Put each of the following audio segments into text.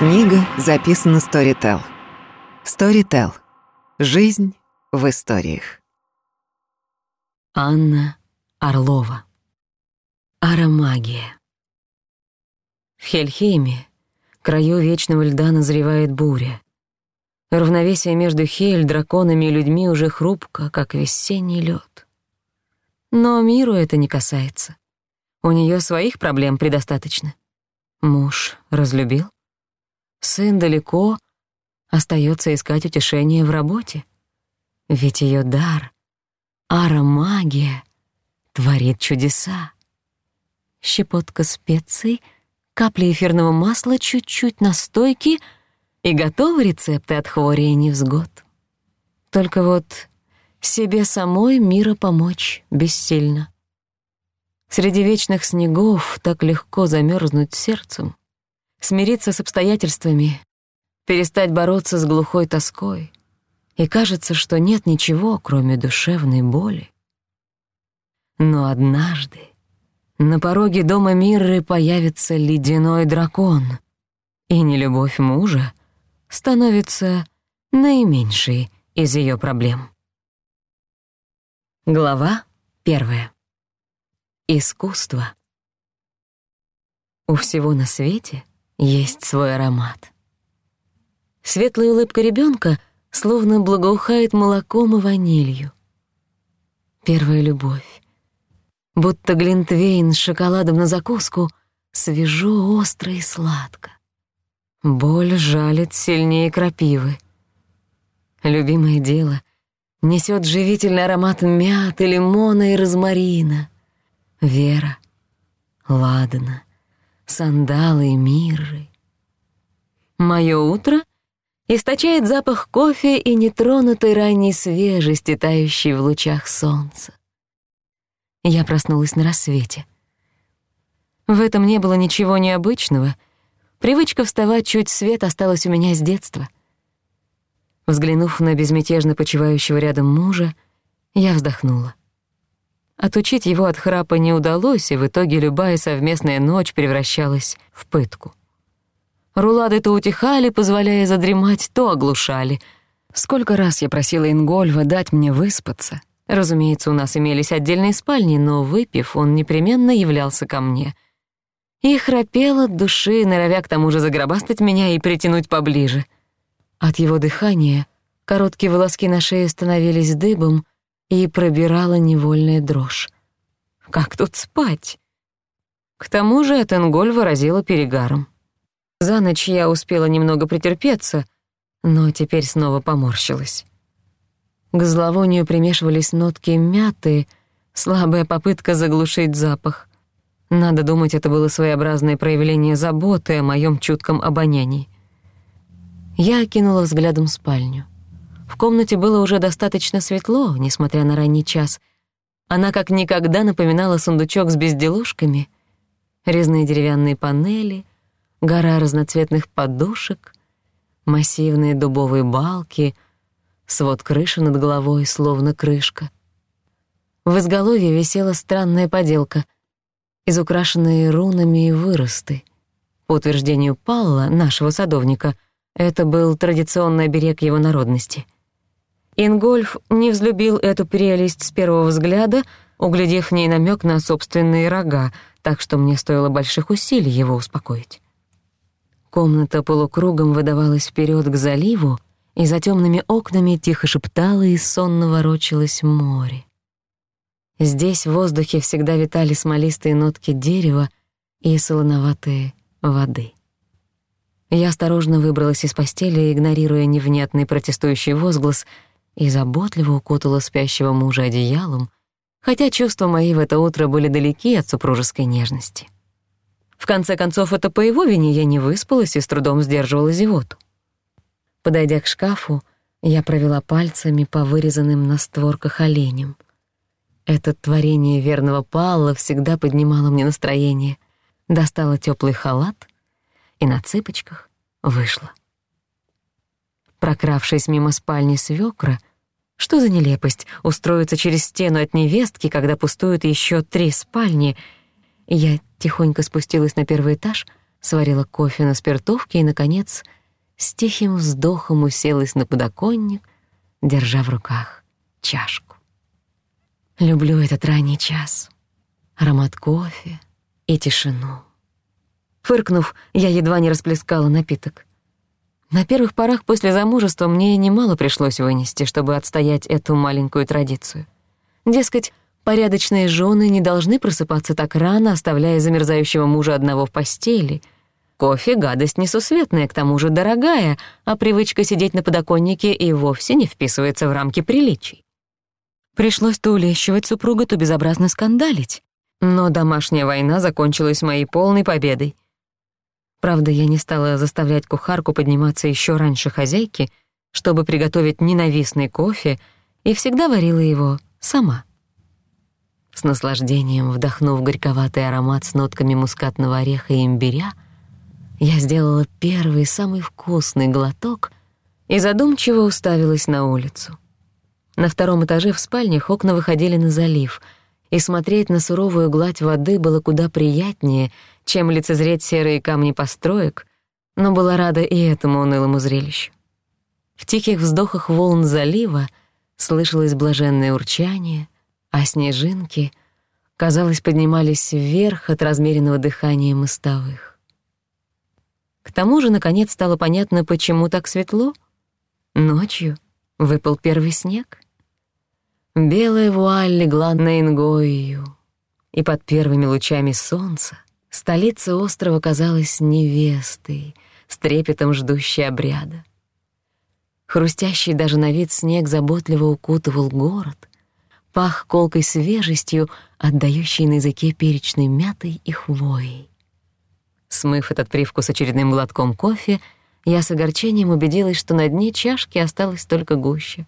Книга записана Storytel. Storytel. Жизнь в историях. Анна Орлова. Аромагия. В Хельхейме, краю вечного льда, назревает буря. Равновесие между Хель, драконами и людьми уже хрупко, как весенний лед. Но миру это не касается. У нее своих проблем предостаточно. Муж разлюбил? сын далеко, остается искать утешение в работе. Ведь ее дар, аромагия, творит чудеса. Щепотка специй, капли эфирного масла, чуть-чуть настойки и готовы рецепты от хвори и невзгод. Только вот себе самой мира помочь бессильно. Среди вечных снегов так легко замерзнуть сердцем смириться с обстоятельствами, перестать бороться с глухой тоской, и кажется, что нет ничего, кроме душевной боли. Но однажды на пороге дома Мирры появится ледяной дракон, и нелюбовь мужа становится наименьшей из ее проблем. Глава первая. Искусство. У всего на свете — есть свой аромат. Светлая улыбка ребенка, словно благоухает молоком и ванилью. Первая любовь. Будто глинтвейн с шоколадом на закуску, свежо, остро и сладко. Боль жалит сильнее крапивы. Любимое дело несет живительный аромат мяты, лимона и розмарина. Вера, ладана — сандалы мирры. Мое утро источает запах кофе и нетронутой ранней свежести, тающей в лучах солнца. Я проснулась на рассвете. В этом не было ничего необычного. Привычка вставать чуть свет осталась у меня с детства. Взглянув на безмятежно почивающего рядом мужа, я вздохнула. Отучить его от храпа не удалось, и в итоге любая совместная ночь превращалась в пытку. Рулады то утихали, позволяя задремать, то оглушали. Сколько раз я просила Ингольва дать мне выспаться. Разумеется, у нас имелись отдельные спальни, но, выпив, он непременно являлся ко мне. И храпел от души, норовя к тому же загробастать меня и притянуть поближе. От его дыхания короткие волоски на шее становились дыбом, и пробирала невольная дрожь. Как тут спать? К тому же Этенголь выразила перегаром. За ночь я успела немного претерпеться, но теперь снова поморщилась. К зловонию примешивались нотки мяты, слабая попытка заглушить запах. Надо думать, это было своеобразное проявление заботы о моём чутком обонянии. Я окинула взглядом спальню. В комнате было уже достаточно светло, несмотря на ранний час. Она как никогда напоминала сундучок с безделушками. Резные деревянные панели, гора разноцветных подушек, массивные дубовые балки, свод крыши над головой, словно крышка. В изголовье висела странная поделка, изукрашенные рунами и выросты. По утверждению Палла, нашего садовника, это был традиционный оберег его народности. Ингольф не взлюбил эту прелесть с первого взгляда, углядев в ней намёк на собственные рога, так что мне стоило больших усилий его успокоить. Комната полукругом выдавалась вперёд к заливу, и за тёмными окнами тихо шептало и сонно ворочалось море. Здесь в воздухе всегда витали смолистые нотки дерева и солоноватые воды. Я осторожно выбралась из постели, игнорируя невнятный протестующий возглас — и заботливо укутала спящего мужа одеялом, хотя чувства мои в это утро были далеки от супружеской нежности. В конце концов, это по его вине я не выспалась и с трудом сдерживала зевоту. Подойдя к шкафу, я провела пальцами по вырезанным на створках оленям. Это творение верного Палла всегда поднимало мне настроение. Достала тёплый халат и на цыпочках вышла. Прокравшись мимо спальни свёкра, что за нелепость — устроиться через стену от невестки, когда пустуют еще три спальни? Я тихонько спустилась на первый этаж, сварила кофе на спиртовке и, наконец, с тихим вздохом уселась на подоконник, держа в руках чашку. Люблю этот ранний час, аромат кофе и тишину. Фыркнув, я едва не расплескала напиток — на первых порах после замужества мне немало пришлось вынести, чтобы отстоять эту маленькую традицию. Дескать, порядочные жены не должны просыпаться так рано, оставляя замерзающего мужа одного в постели. Кофе — гадость несусветная, к тому же дорогая, а привычка сидеть на подоконнике и вовсе не вписывается в рамки приличий. Пришлось то улещивать супруга, то безобразно скандалить. Но домашняя война закончилась моей полной победой. Правда, я не стала заставлять кухарку подниматься еще раньше хозяйки, чтобы приготовить ненавистный кофе, и всегда варила его сама. С наслаждением вдохнув горьковатый аромат с нотками мускатного ореха и имбиря, я сделала первый, самый вкусный глоток и задумчиво уставилась на улицу. На втором этаже в спальнях окна выходили на залив, и смотреть на суровую гладь воды было куда приятнее, чем лицезреть серые камни построек, но была рада и этому унылому зрелищу. В тихих вздохах волн залива слышалось блаженное урчание, а снежинки, казалось, поднимались вверх от размеренного дыхания мостовых. К тому же, наконец, стало понятно, почему так светло. Ночью выпал первый снег. Белая вуаль легла на Ингою, и под первыми лучами солнца — столица острова казалась невестой, с трепетом ждущей обряда. Хрустящий даже на вид снег заботливо укутывал город, пах колкой свежестью, отдающей на языке перечной мятой и хвоей. Смыв этот привкус очередным глотком кофе, я с огорчением убедилась, что на дне чашки осталось только гуще.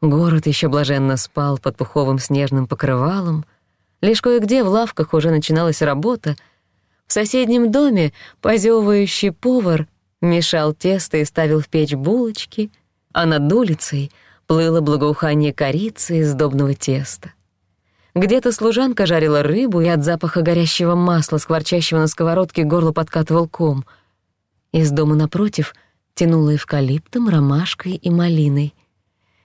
Город еще блаженно спал под пуховым снежным покрывалом — Лишь кое-где в лавках уже начиналась работа. В соседнем доме позёвывающий повар мешал тесто и ставил в печь булочки, а над улицей плыло благоухание корицы из сдобного теста. Где-то служанка жарила рыбу, и от запаха горящего масла, скворчащего на сковородке, горло подкатывал ком. Из дома напротив тянуло эвкалиптом, ромашкой и малиной.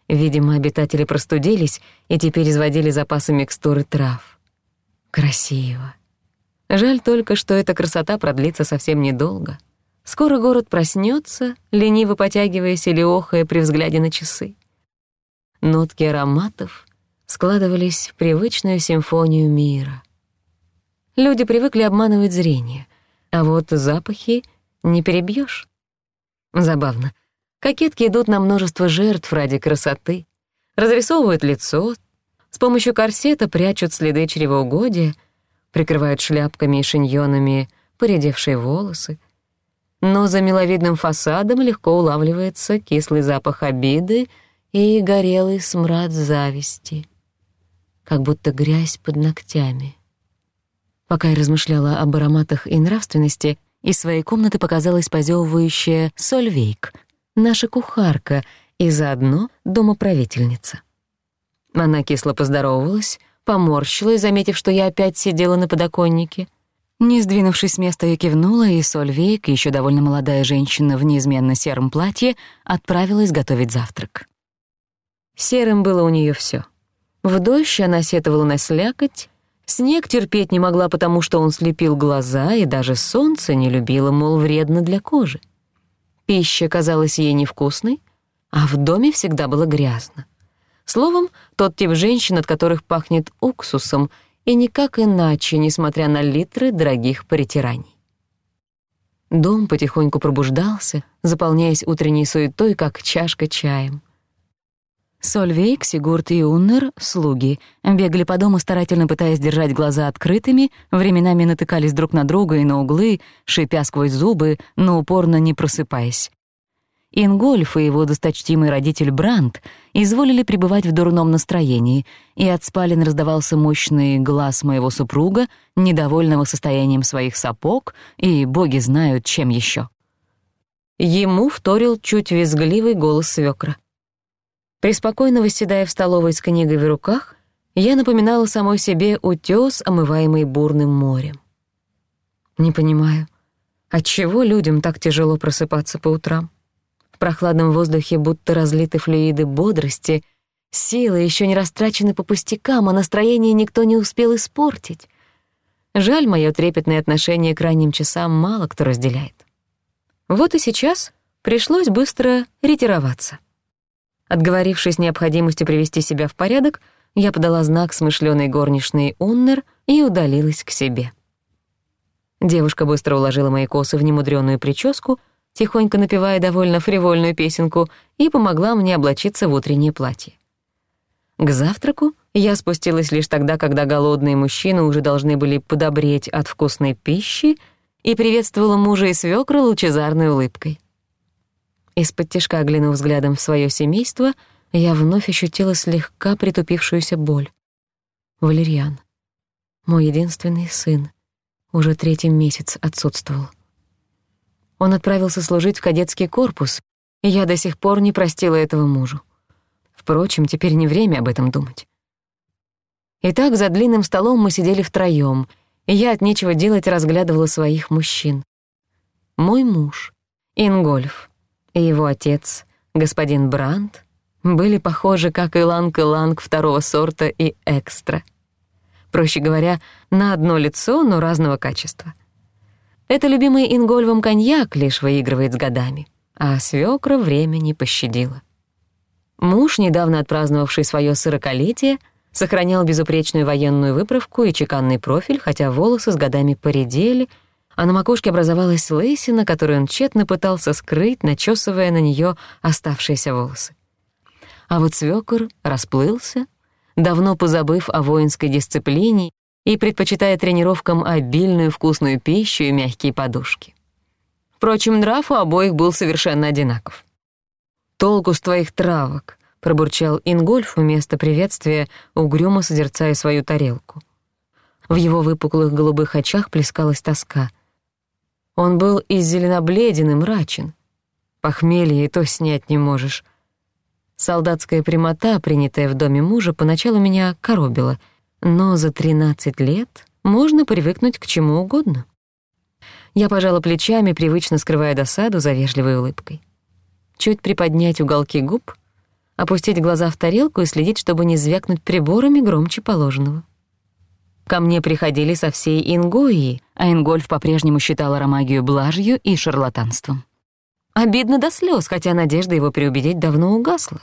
Видимо, обитатели простудились и теперь изводили запасы микстуры трав. Красиво. Жаль только, что эта красота продлится совсем недолго. Скоро город проснется, лениво потягиваясь или охая при взгляде на часы. Нотки ароматов складывались в привычную симфонию мира. Люди привыкли обманывать зрение, а вот запахи не перебьешь. Забавно. Кокетки идут на множество жертв ради красоты. Разрисовывают лицо, с помощью корсета прячут следы чревоугодия, прикрывают шляпками и шиньонами поредевшие волосы. Но за миловидным фасадом легко улавливается кислый запах обиды и горелый смрад зависти, как будто грязь под ногтями. Пока я размышляла об ароматах и нравственности, из своей комнаты показалась позёвывающая Сольвейк, наша кухарка и заодно домоправительница. Она кисло поздоровалась, поморщилась, заметив, что я опять сидела на подоконнике. Не сдвинувшись с места, я кивнула, и Соль Вейк, ещё довольно молодая женщина в неизменно сером платье, отправилась готовить завтрак. Серым было у неё всё. В дождь она сетовала на слякоть, Снег терпеть не могла, потому что он слепил глаза, и даже солнце не любила, мол, вредно для кожи. Пища казалась ей невкусной, а в доме всегда было грязно. Словом, тот тип женщин, от которых пахнет уксусом, и никак иначе, несмотря на литры дорогих притираний. Дом потихоньку пробуждался, заполняясь утренней суетой, как чашка чаем. Сольвейк, Сигурд и Уннер, слуги, бегали по дому, старательно пытаясь держать глаза открытыми, временами натыкались друг на друга и на углы, шипя сквозь зубы, но упорно не просыпаясь. Ингольф и его досточтимый родитель Бранд изволили пребывать в дурном настроении, и от спален раздавался мощный глаз моего супруга, недовольного состоянием своих сапог, и боги знают, чем еще. Ему вторил чуть визгливый голос свёкра. Преспокойно восседая в столовой с книгой в руках, я напоминала самой себе утёс, омываемый бурным морем. Не понимаю, отчего людям так тяжело просыпаться по утрам? В прохладном воздухе будто разлиты флюиды бодрости, силы еще не растрачены по пустякам, а настроение никто не успел испортить. Жаль, мое трепетное отношение к ранним часам мало кто разделяет. Вот и сейчас пришлось быстро ретироваться. Отговорившись необходимостью привести себя в порядок, я подала знак смышленой горничной Оннер и удалилась к себе. Девушка быстро уложила мои косы в немудреную прическу, тихонько напевая довольно фривольную песенку, и помогла мне облачиться в утреннее платье. К завтраку я спустилась лишь тогда, когда голодные мужчины уже должны были подобреть от вкусной пищи, и приветствовала мужа и свёкра лучезарной улыбкой. Из-под тяжка, глянув взглядом в своё семейство, я вновь ощутила слегка притупившуюся боль. Валерьян, мой единственный сын, уже третий месяц отсутствовал. Он отправился служить в кадетский корпус, и я до сих пор не простила этого мужу. Впрочем, теперь не время об этом думать. Итак, за длинным столом мы сидели втроём, и я от нечего делать разглядывала своих мужчин. Мой муж, Ингольф, и его отец, господин Брандт, были похожи, как и Ланг и Ланг второго сорта и экстра. Проще говоря, на одно лицо, но разного качества. Это любимый ингольвом коньяк лишь выигрывает с годами, а свёкра время не пощадила. Муж, недавно отпраздновавший своё сорокалетие, сохранял безупречную военную выправку и чеканный профиль, хотя волосы с годами поредели, а на макушке образовалась лысина, которую он тщетно пытался скрыть, начесывая на неё оставшиеся волосы. А вот свёкор расплылся, давно позабыв о воинской дисциплине и предпочитая тренировкам обильную вкусную пищу и мягкие подушки. Впрочем, нрав у обоих был совершенно одинаков. «Толку с твоих травок», — пробурчал Ингольф вместо приветствия, угрюмо созерцая свою тарелку. В его выпуклых голубых очах плескалась тоска. Он был из зеленобледен, и мрачен. Похмелье и то снять не можешь. Солдатская прямота, принятая в доме мужа, поначалу меня коробила — но за 13 лет можно привыкнуть к чему угодно. Я пожала плечами, привычно скрывая досаду за вежливой улыбкой. Чуть приподнять уголки губ, опустить глаза в тарелку и следить, чтобы не звякнуть приборами громче положенного. Ко мне приходили со всей Ингои, а Ингольф по-прежнему считал аромагию блажью и шарлатанством. Обидно до слез, хотя надежда его переубедить давно угасла.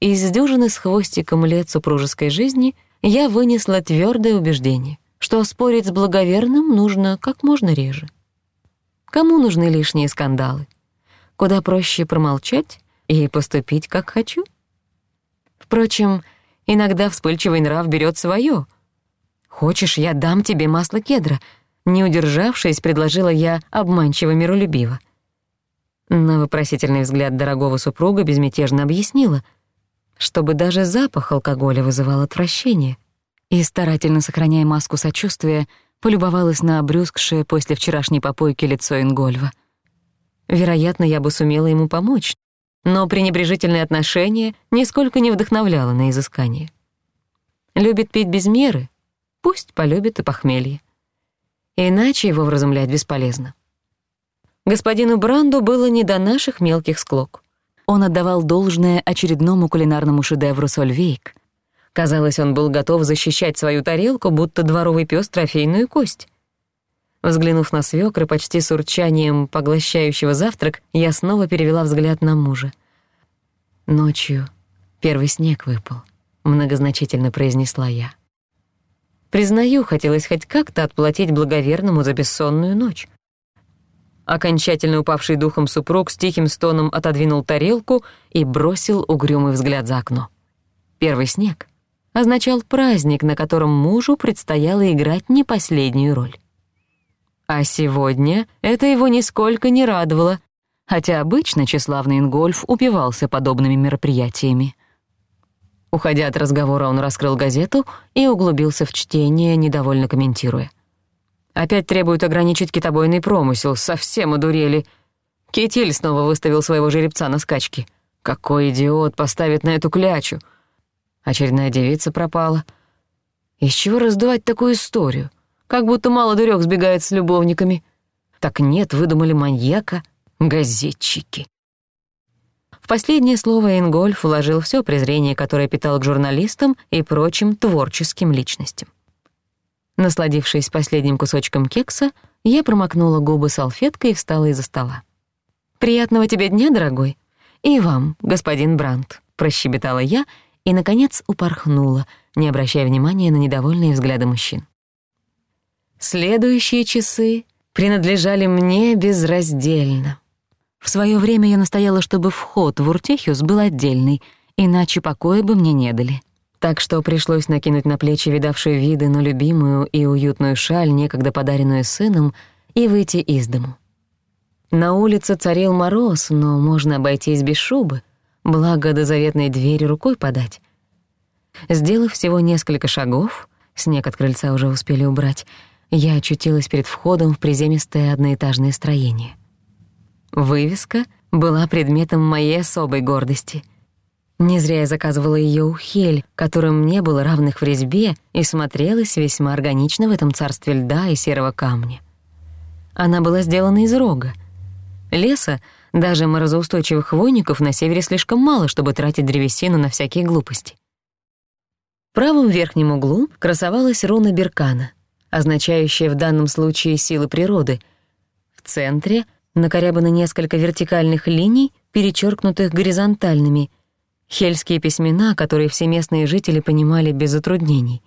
Из дюжины с хвостиком лет супружеской жизни — я вынесла твердое убеждение, что спорить с благоверным нужно как можно реже. Кому нужны лишние скандалы? Куда проще промолчать и поступить, как хочу? Впрочем, иногда вспыльчивый нрав берет свое. «Хочешь, я дам тебе масло кедра», — не удержавшись, предложила я обманчиво миролюбиво. На вопросительный взгляд дорогого супруга безмятежно объяснила — чтобы даже запах алкоголя вызывал отвращение, и, старательно сохраняя маску сочувствия, полюбовалась на обрюзгшее после вчерашней попойки лицо Ингольва. Вероятно, я бы сумела ему помочь, но пренебрежительное отношение нисколько не вдохновляло на изыскание. Любит пить без меры, пусть полюбит и похмелье. Иначе его вразумлять бесполезно. Господину Бранду было не до наших мелких склок он отдавал должное очередному кулинарному шедевру «Сольвейк». Казалось, он был готов защищать свою тарелку, будто дворовый пёс трофейную кость. Взглянув на свёкры, почти с урчанием поглощающего завтрак, я снова перевела взгляд на мужа. «Ночью первый снег выпал», — многозначительно произнесла я. Признаю, хотелось хоть как-то отплатить благоверному за бессонную ночь. Окончательно упавший духом супруг с тихим стоном отодвинул тарелку и бросил угрюмый взгляд за окно. Первый снег означал праздник, на котором мужу предстояло играть не последнюю роль. А сегодня это его нисколько не радовало, хотя обычно тщеславный Ингольф упивался подобными мероприятиями. Уходя от разговора, он раскрыл газету и углубился в чтение, недовольно комментируя. Опять требуют ограничить китобойный промысел, совсем одурели. Китиль снова выставил своего жеребца на скачки. Какой идиот поставит на эту клячу? Очередная девица пропала. Из чего раздувать такую историю? Как будто мало дурёк сбегает с любовниками. Так нет, выдумали маньяка, газетчики. В последнее слово Ингольф уложил все презрение, которое питал к журналистам и прочим творческим личностям. Насладившись последним кусочком кекса, я промокнула губы салфеткой и встала из-за стола. «Приятного тебе дня, дорогой!» «И вам, господин Брандт», — прощебетала я и, наконец, упорхнула, не обращая внимания на недовольные взгляды мужчин. Следующие часы принадлежали мне безраздельно. В своё время я настояла, чтобы вход в Уртехиус был отдельный, иначе покоя бы мне не дали. Так что пришлось накинуть на плечи видавшую виды, но любимую и уютную шаль, некогда подаренную сыном, и выйти из дому. На улице царил мороз, но можно обойтись без шубы, благо до заветной двери рукой подать. Сделав всего несколько шагов, снег от крыльца уже успели убрать, я очутилась перед входом в приземистое одноэтажное строение. Вывеска была предметом моей особой гордости — Не зря я заказывала её у Хель, которым не было равных в резьбе и смотрелась весьма органично в этом царстве льда и серого камня. Она была сделана из рога — Леса, даже морозоустойчивых хвойников на севере слишком мало, чтобы тратить древесину на всякие глупости. В правом верхнем углу красовалась руна Беркана, означающая в данном случае силы природы. В центре накорябаны несколько вертикальных линий, перечеркнутых горизонтальными, Хельские письмена, которые все местные жители понимали без затруднений.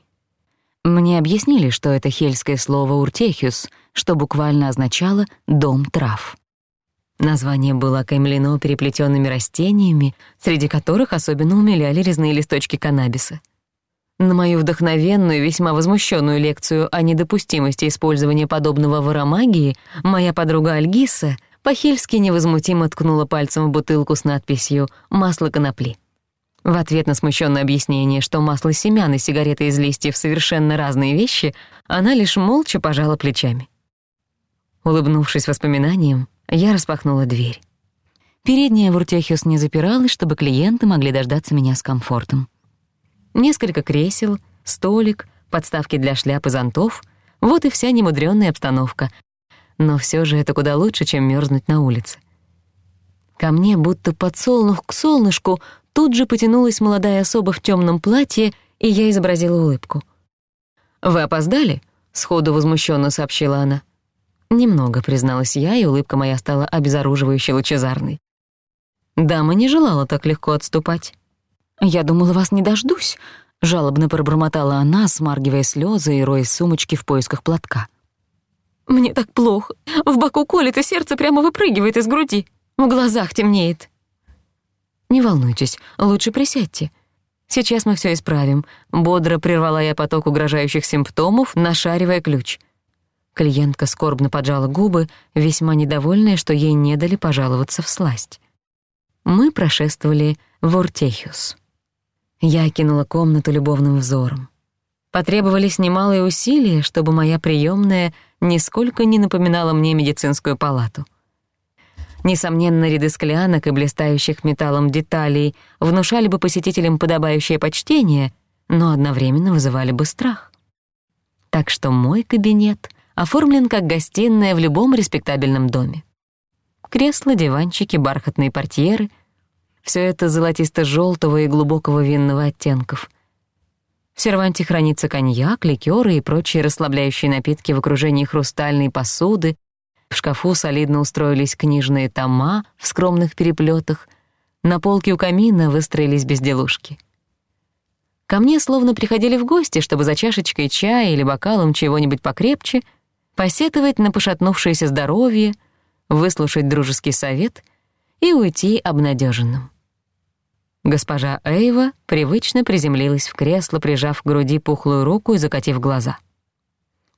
Мне объяснили, что это хельское слово «уртехюс», что буквально означало «дом трав». Название было окаймлено переплетенными растениями, среди которых особенно умиляли резные листочки каннабиса. На мою вдохновенную, весьма возмущенную лекцию о недопустимости использования подобного в аромагии моя подруга Альгиса по-хельски невозмутимо ткнула пальцем в бутылку с надписью «Масло конопли». В ответ на смущенное объяснение, что масло семян и сигареты из листьев совершенно разные вещи, она лишь молча пожала плечами. Улыбнувшись воспоминаниям, я распахнула дверь. Передняя в Уртехиус не запиралась, чтобы клиенты могли дождаться меня с комфортом. Несколько кресел, столик, подставки для шляп и зонтов — вот и вся немудрённая обстановка. Но все же это куда лучше, чем мёрзнуть на улице. Ко мне будто под к солнышку Тут же потянулась молодая особа в темном платье, и я изобразила улыбку. «Вы опоздали?» — сходу возмущенно сообщила она. Немного, призналась я, и улыбка моя стала обезоруживающе лучезарной. Дама не желала так легко отступать. «Я думала, вас не дождусь», — жалобно пробормотала она, смаргивая слезы и роясь сумочки в поисках платка. «Мне так плохо. В боку колет, и сердце прямо выпрыгивает из груди. В глазах темнеет». «Не волнуйтесь, лучше присядьте. Сейчас мы всё исправим», — бодро прервала я поток угрожающих симптомов, нашаривая ключ. Клиентка скорбно поджала губы, весьма недовольная, что ей не дали пожаловаться в сласть. Мы прошествовали в Ортехиус. Я кинула комнату любовным взором. Потребовались немалые усилия, чтобы моя приёмная нисколько не напоминала мне медицинскую палату — несомненно, ряды склянок и блистающих металлом деталей внушали бы посетителям подобающее почтение, но одновременно вызывали бы страх. Так что мой кабинет оформлен как гостиная в любом респектабельном доме. Кресла, диванчики, бархатные портьеры — всё это золотисто-жёлтого и глубокого винного оттенков. В серванте хранится коньяк, ликёры и прочие расслабляющие напитки в окружении хрустальной посуды, в шкафу солидно устроились книжные тома в скромных переплетах. На полке у камина выстроились безделушки. Ко мне словно приходили в гости, чтобы за чашечкой чая или бокалом чего-нибудь покрепче посетовать на пошатнувшееся здоровье, выслушать дружеский совет и уйти обнадеженным. Госпожа Эйва привычно приземлилась в кресло, прижав к груди пухлую руку и закатив глаза.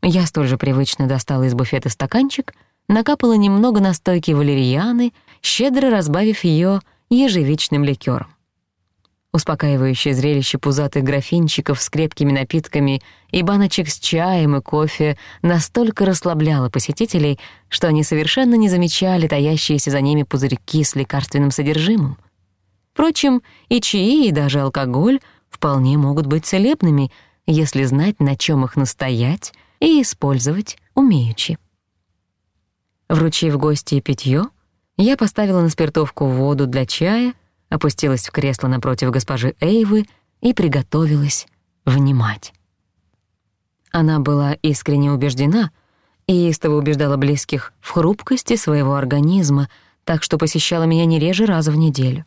Я столь же привычно достала из буфета стаканчик — накапала немного настойки валерианы, щедро разбавив её ежевичным ликёром. Успокаивающее зрелище пузатых графинчиков с крепкими напитками и баночек с чаем и кофе настолько расслабляло посетителей, что они совершенно не замечали таящиеся за ними пузырьки с лекарственным содержимым. Впрочем, и чаи, и даже алкоголь вполне могут быть целебными, если знать, на чем их настоять и использовать умеючи. Вручив гостье питьё, я поставила на спиртовку воду для чая, опустилась в кресло напротив госпожи Эйвы и приготовилась внимать. Она была искренне убеждена и истово убеждала близких в хрупкости своего организма, так что посещала меня не реже раза в неделю.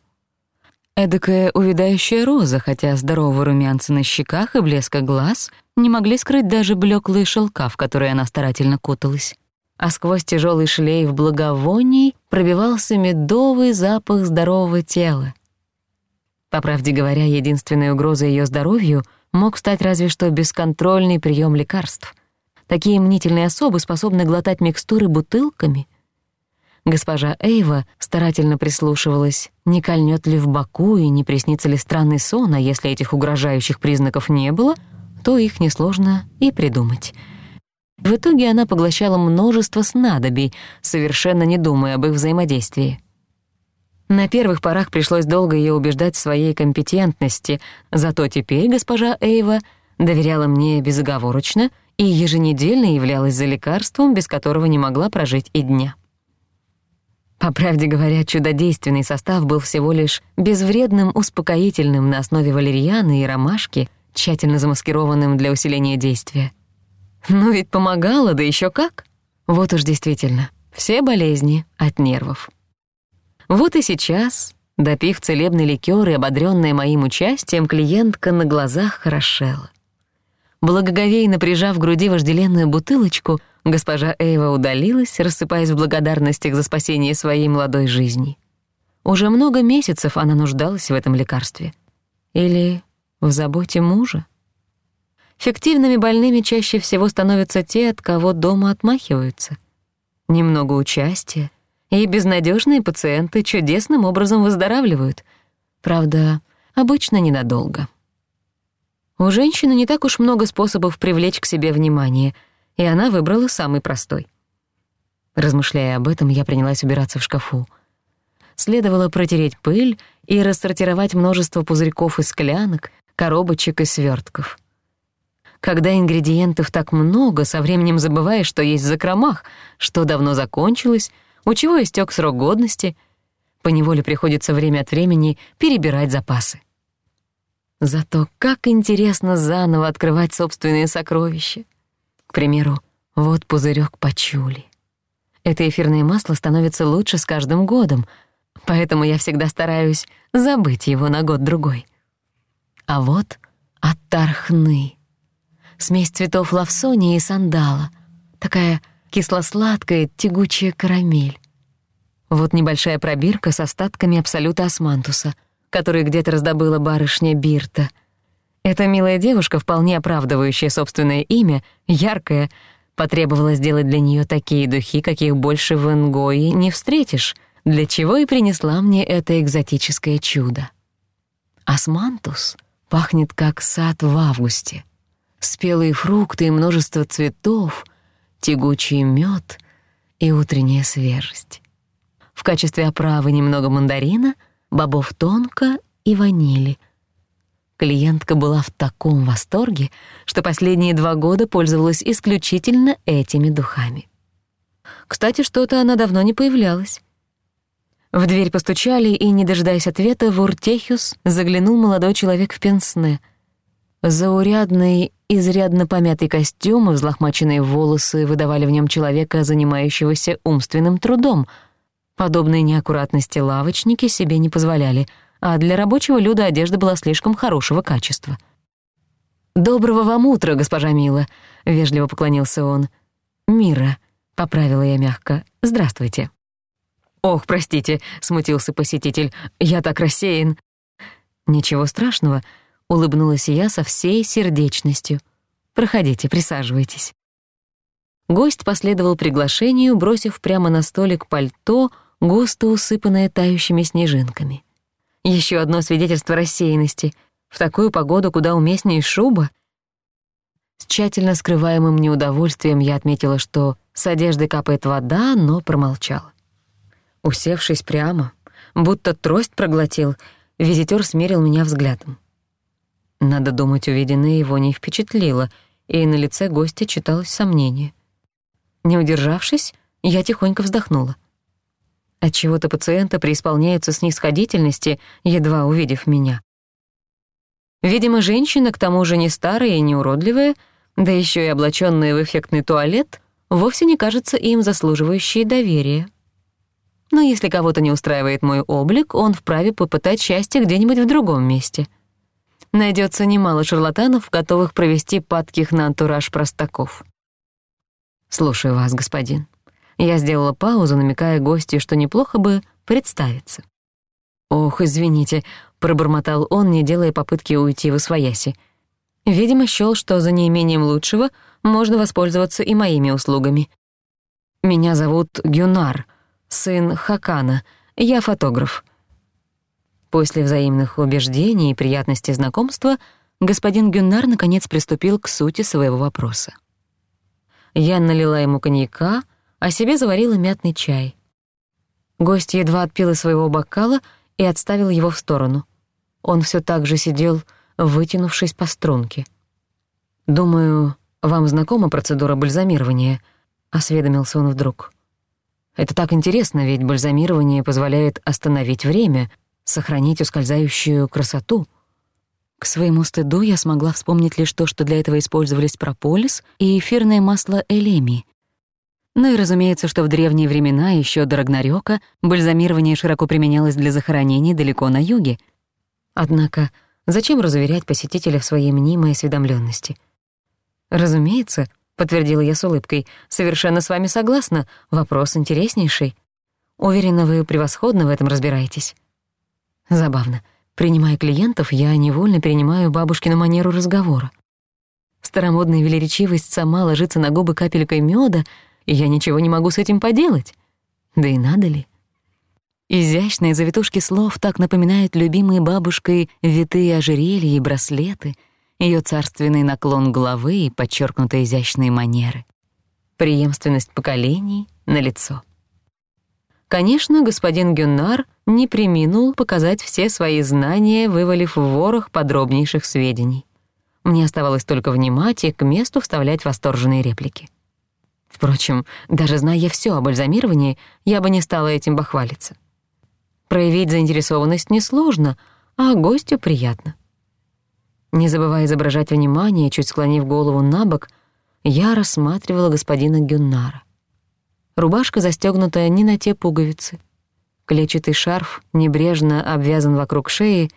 Эдакая увядающая роза, хотя здорового румянца на щеках и блеска глаз не могли скрыть даже блеклые шелка, в которые она старательно куталась а сквозь тяжелый шлейф благовоний пробивался медовый запах здорового тела. По правде говоря, единственной угрозой ее здоровью мог стать разве что бесконтрольный прием лекарств. Такие мнительные особы способны глотать микстуры бутылками. Госпожа Эйва старательно прислушивалась, не кольнет ли в боку и не приснится ли странный сон, а если этих угрожающих признаков не было, то их несложно и придумать — в итоге она поглощала множество снадобий, совершенно не думая об их взаимодействии. На первых порах пришлось долго ее убеждать в своей компетентности, зато теперь госпожа Эйва доверяла мне безоговорочно и еженедельно являлась за лекарством, без которого не могла прожить и дня. По правде говоря, чудодейственный состав был всего лишь безвредным успокоительным на основе валерьяны и ромашки, тщательно замаскированным для усиления действия — ну ведь помогала, да еще как. Вот уж действительно, все болезни от нервов. Вот и сейчас, допив целебный ликёр и ободрённая моим участием, клиентка на глазах хорошела. Благоговейно прижав к груди вожделенную бутылочку, госпожа Эйва удалилась, рассыпаясь в благодарностях за спасение своей молодой жизни. Уже много месяцев она нуждалась в этом лекарстве. Или в заботе мужа? Фиктивными больными чаще всего становятся те, от кого дома отмахиваются. Немного участия, и безнадежные пациенты чудесным образом выздоравливают. Правда, обычно ненадолго. У женщины не так уж много способов привлечь к себе внимание, и она выбрала самый простой. Размышляя об этом, я принялась убираться в шкафу. Следовало протереть пыль и рассортировать множество пузырьков и склянок, коробочек и свёртков — когда ингредиентов так много, со временем забываешь, что есть в закромах, что давно закончилось, у чего истек срок годности. По неволе приходится время от времени перебирать запасы. Зато как интересно заново открывать собственные сокровища. К примеру, вот пузырёк пачули. Это эфирное масло становится лучше с каждым годом, поэтому я всегда стараюсь забыть его на год-другой. А вот от тархны — смесь цветов лавсонии и сандала, такая кисло-сладкая тягучая карамель. Вот небольшая пробирка с остатками абсолюта османтуса, который где-то раздобыла барышня Бирта. Эта милая девушка, вполне оправдывающая собственное имя, яркая, потребовала сделать для неё такие духи, каких больше в Ингои не встретишь, для чего и принесла мне это экзотическое чудо. Османтус пахнет как сад в августе — спелые фрукты и множество цветов, тягучий мед и утренняя свежесть. В качестве оправы немного мандарина, бобов тонко и ванили. Клиентка была в таком восторге, что последние два года пользовалась исключительно этими духами. Кстати, что-то она давно не появлялась. В дверь постучали, и, не дожидаясь ответа, в Уртехюс заглянул молодой человек в пенсне. Заурядный изрядно помятый костюм и взлохмаченные волосы выдавали в нем человека, занимающегося умственным трудом. Подобные неаккуратности лавочники себе не позволяли, а для рабочего люда одежда была слишком хорошего качества. «Доброго вам утра, госпожа Мила», — вежливо поклонился он. «Мира», — поправила я мягко, — «здравствуйте». «Ох, простите», — смутился посетитель, — «я так рассеян». «Ничего страшного», — улыбнулась я со всей сердечностью. «Проходите, присаживайтесь». Гость последовал приглашению, бросив прямо на столик пальто, густо усыпанное тающими снежинками. Еще одно свидетельство рассеянности. В такую погоду куда уместнее шуба. С тщательно скрываемым неудовольствием я отметила, что с одежды капает вода, но промолчала. Усевшись прямо, будто трость проглотил, визитер смерил меня взглядом. Надо думать, увиденное его не впечатлило, и на лице гостя читалось сомнение. Не удержавшись, я тихонько вздохнула. Отчего-то пациента преисполняется снисходительности, едва увидев меня. Видимо, женщина, к тому же не старая и не уродливая, да еще и облаченная в эффектный туалет, вовсе не кажется им заслуживающей доверия. Но если кого-то не устраивает мой облик, он вправе попытать счастье где-нибудь в другом месте — найдется немало шарлатанов, готовых провести падких на антураж простаков. «Слушаю вас, господин». Я сделала паузу, намекая гостю, что неплохо бы представиться. «Ох, извините», — пробормотал он, не делая попытки уйти в освояси. Видимо, счёл, что за неимением лучшего можно воспользоваться и моими услугами. «Меня зовут Гюнар, сын Хакана. Я фотограф. После взаимных убеждений и приятности знакомства господин Гюннар наконец приступил к сути своего вопроса. Я налила ему коньяка, а себе заварила мятный чай. Гость едва отпил из своего бокала и отставил его в сторону. Он всё так же сидел, вытянувшись по струнке. «Думаю, вам знакома процедура бальзамирования», — осведомился он вдруг. «Это так интересно, ведь бальзамирование позволяет остановить время», — сохранить ускользающую красоту. К своему стыду я смогла вспомнить лишь то, что для этого использовались прополис и эфирное масло элеми. Ну и разумеется, что в древние времена, еще до Рагнарёка, бальзамирование широко применялось для захоронений далеко на юге. Однако, зачем разуверять посетителя в своей мнимой осведомленности? «Разумеется», — подтвердила я с улыбкой, — «совершенно с вами согласна, вопрос интереснейший. Уверена, вы превосходно в этом разбираетесь». Забавно. Принимая клиентов, я невольно принимаю бабушкину манеру разговора. Старомодная велеречивость сама ложится на губы капелькой мёда, и я ничего не могу с этим поделать. Да и надо ли? Изящные завитушки слов так напоминают любимые бабушкой витые ожерелья и браслеты, её царственный наклон головы и подчёркнуто изящные манеры. Преемственность поколений на лицо. Конечно, господин Гюннар не приминул показать все свои знания, вывалив в ворох подробнейших сведений. Мне оставалось только внимать и к месту вставлять восторженные реплики. Впрочем, даже зная все о бальзамировании, я бы не стала этим бахвалиться. Проявить заинтересованность несложно, а гостю приятно. Не забывая изображать внимание, чуть склонив голову на бок, я рассматривала господина Гюннара — рубашка застёгнутая не на те пуговицы. Клетчатый шарф небрежно обвязан вокруг шеи,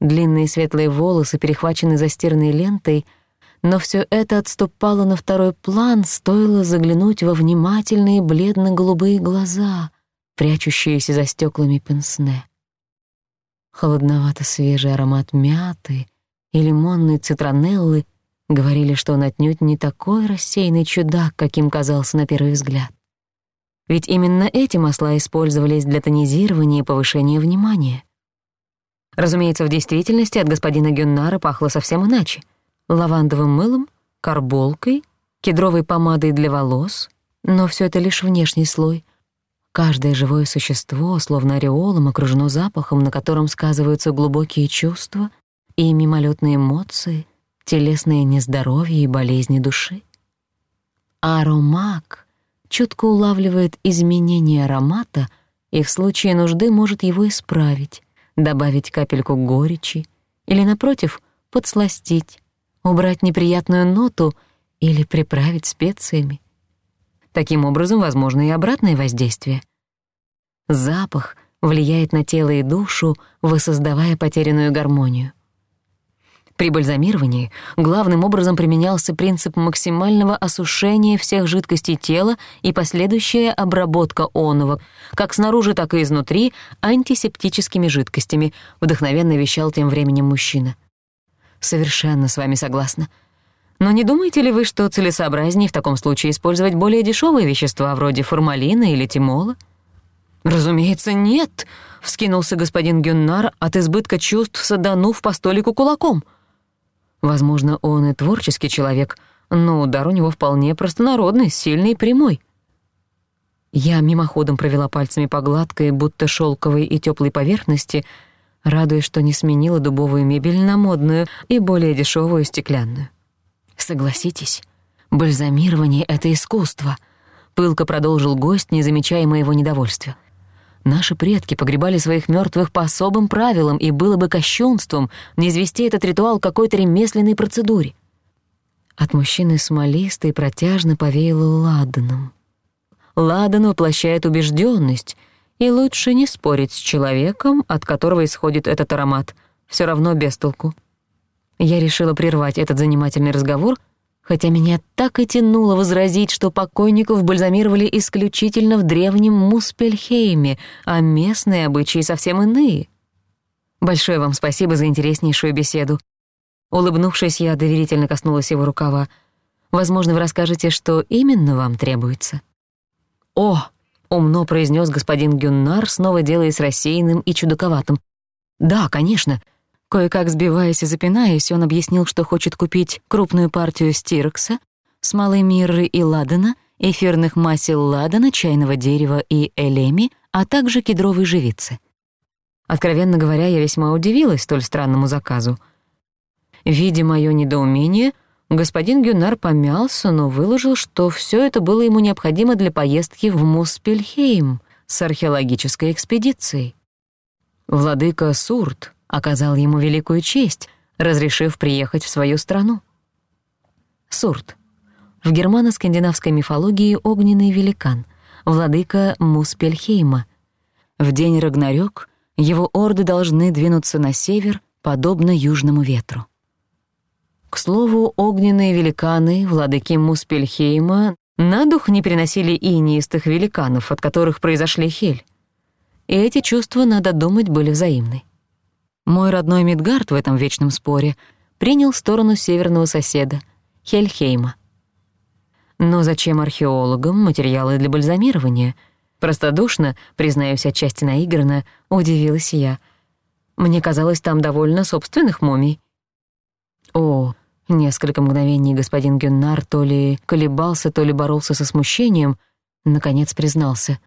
длинные светлые волосы перехвачены застиранной лентой, но всё это отступало на второй план, стоило заглянуть во внимательные бледно-голубые глаза, прячущиеся за стёклами пенсне. Холодновато-свежий аромат мяты и лимонной цитронеллы говорили, что он отнюдь не такой рассеянный чудак, каким казался на первый взгляд. Ведь именно эти масла использовались для тонизирования и повышения внимания. Разумеется, в действительности от господина Гюннара пахло совсем иначе. Лавандовым мылом, карболкой, кедровой помадой для волос, но всё это лишь внешний слой. Каждое живое существо, словно ореолом, окружено запахом, на котором сказываются глубокие чувства и мимолетные эмоции, телесные нездоровья и болезни души. Аромак — чутко улавливает изменение аромата и в случае нужды может его исправить, добавить капельку горечи или, напротив, подсластить, убрать неприятную ноту или приправить специями. Таким образом, возможно и обратное воздействие. Запах влияет на тело и душу, воссоздавая потерянную гармонию. При бальзамировании главным образом применялся принцип максимального осушения всех жидкостей тела и последующая обработка оного, как снаружи, так и изнутри, антисептическими жидкостями, вдохновенно вещал тем временем мужчина. «Совершенно с вами согласна», но не думаете ли вы, что целесообразнее в таком случае использовать более дешевые вещества, вроде формалина или тимола? «Разумеется, нет!» — вскинулся господин Гюннар от избытка чувств, саданув по столику кулаком — Возможно, он и творческий человек, но удар у него вполне простонародный, сильный и прямой. Я мимоходом провела пальцами по гладкой, будто шелковой и теплой поверхности, радуясь, что не сменила дубовую мебель на модную и более дешевую стеклянную. «Согласитесь, бальзамирование — это искусство», — пылко продолжил гость, не замечая моего недовольства — Наши предки погребали своих мертвых по особым правилам, и было бы кощунством не извести этот ритуал какой-то ремесленной процедуре. От мужчины смолисто и протяжно повеяло ладаном. Ладан воплощает убежденность, и лучше не спорить с человеком, от которого исходит этот аромат, все равно без толку. Я решила прервать этот занимательный разговор — хотя меня так и тянуло возразить, что покойников бальзамировали исключительно в древнем Муспельхейме, а местные обычаи совсем иные. Большое вам спасибо за интереснейшую беседу. Улыбнувшись, я доверительно коснулась его рукава. Возможно, вы расскажете, что именно вам требуется. «О!» — умно произнес господин Гюннар, снова делаясь рассеянным и чудаковатым. «Да, конечно. Кое-как сбиваясь и запинаясь, он объяснил, что хочет купить крупную партию стиркса, смолы мирры и ладана, эфирных масел ладана, чайного дерева и элеми, а также кедровой живицы. Откровенно говоря, я весьма удивилась столь странному заказу. Видя моё недоумение, господин Гюнар помялся, но выложил, что все это было ему необходимо для поездки в Муспельхейм с археологической экспедицией. Владыка Сурт, оказал ему великую честь, разрешив приехать в свою страну. Сурт. В германо-скандинавской мифологии огненный великан, владыка Муспельхейма. В день Рагнарёк его орды должны двинуться на север, подобно южному ветру. К слову, огненные великаны, владыки Муспельхейма, на дух не приносили инистых великанов, от которых произошли хель. И эти чувства, надо думать, были взаимны. Мой родной Мидгард в этом вечном споре принял сторону северного соседа, Хельхейма. Но зачем археологам материалы для бальзамирования? Простодушно, признаюсь отчасти наигранно, удивилась я. Мне казалось, там довольно собственных мумий. О, несколько мгновений господин Гюннар то ли колебался, то ли боролся со смущением, наконец признался.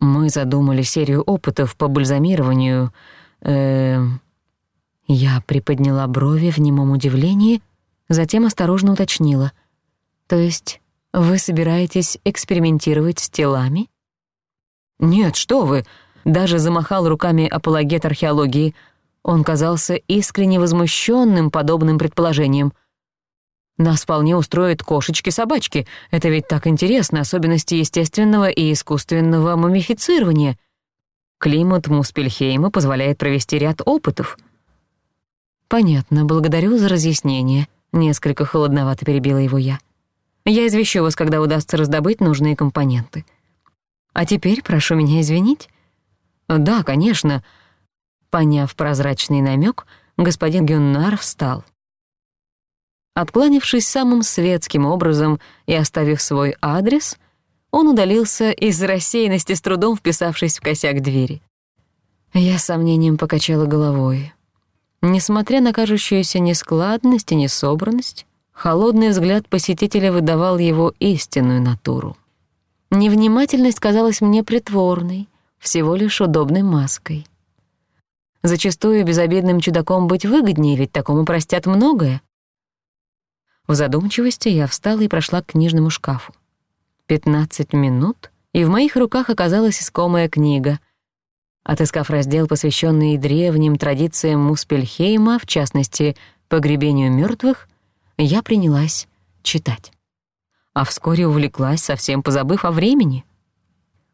Мы задумали серию опытов по бальзамированию — э Я приподняла брови в немом удивлении, затем осторожно уточнила. «То есть вы собираетесь экспериментировать с телами?» «Нет, что вы!» — даже замахал руками апологет археологии. Он казался искренне возмущенным подобным предположением. «Нас вполне устроят кошечки-собачки. Это ведь так интересно, особенности естественного и искусственного мумифицирования». Климат Муспельхейма позволяет провести ряд опытов». «Понятно, благодарю за разъяснение», — несколько холодновато перебила его я. «Я извещу вас, когда удастся раздобыть нужные компоненты. А теперь прошу меня извинить». «Да, конечно». Поняв прозрачный намёк, господин Гюннар встал. Откланившись самым светским образом и оставив свой адрес — он удалился из рассеянности с трудом вписавшись в косяк двери. Я с сомнением покачала головой. Несмотря на кажущуюся нескладность и несобранность, холодный взгляд посетителя выдавал его истинную натуру. Невнимательность казалась мне притворной, всего лишь удобной маской. Зачастую безобидным чудаком быть выгоднее, ведь такому простят многое. В задумчивости я встала и прошла к книжному шкафу пятнадцать минут, и в моих руках оказалась искомая книга. Отыскав раздел, посвященный древним традициям Муспельхейма, в частности, погребению мертвых, я принялась читать. А вскоре увлеклась, совсем позабыв о времени.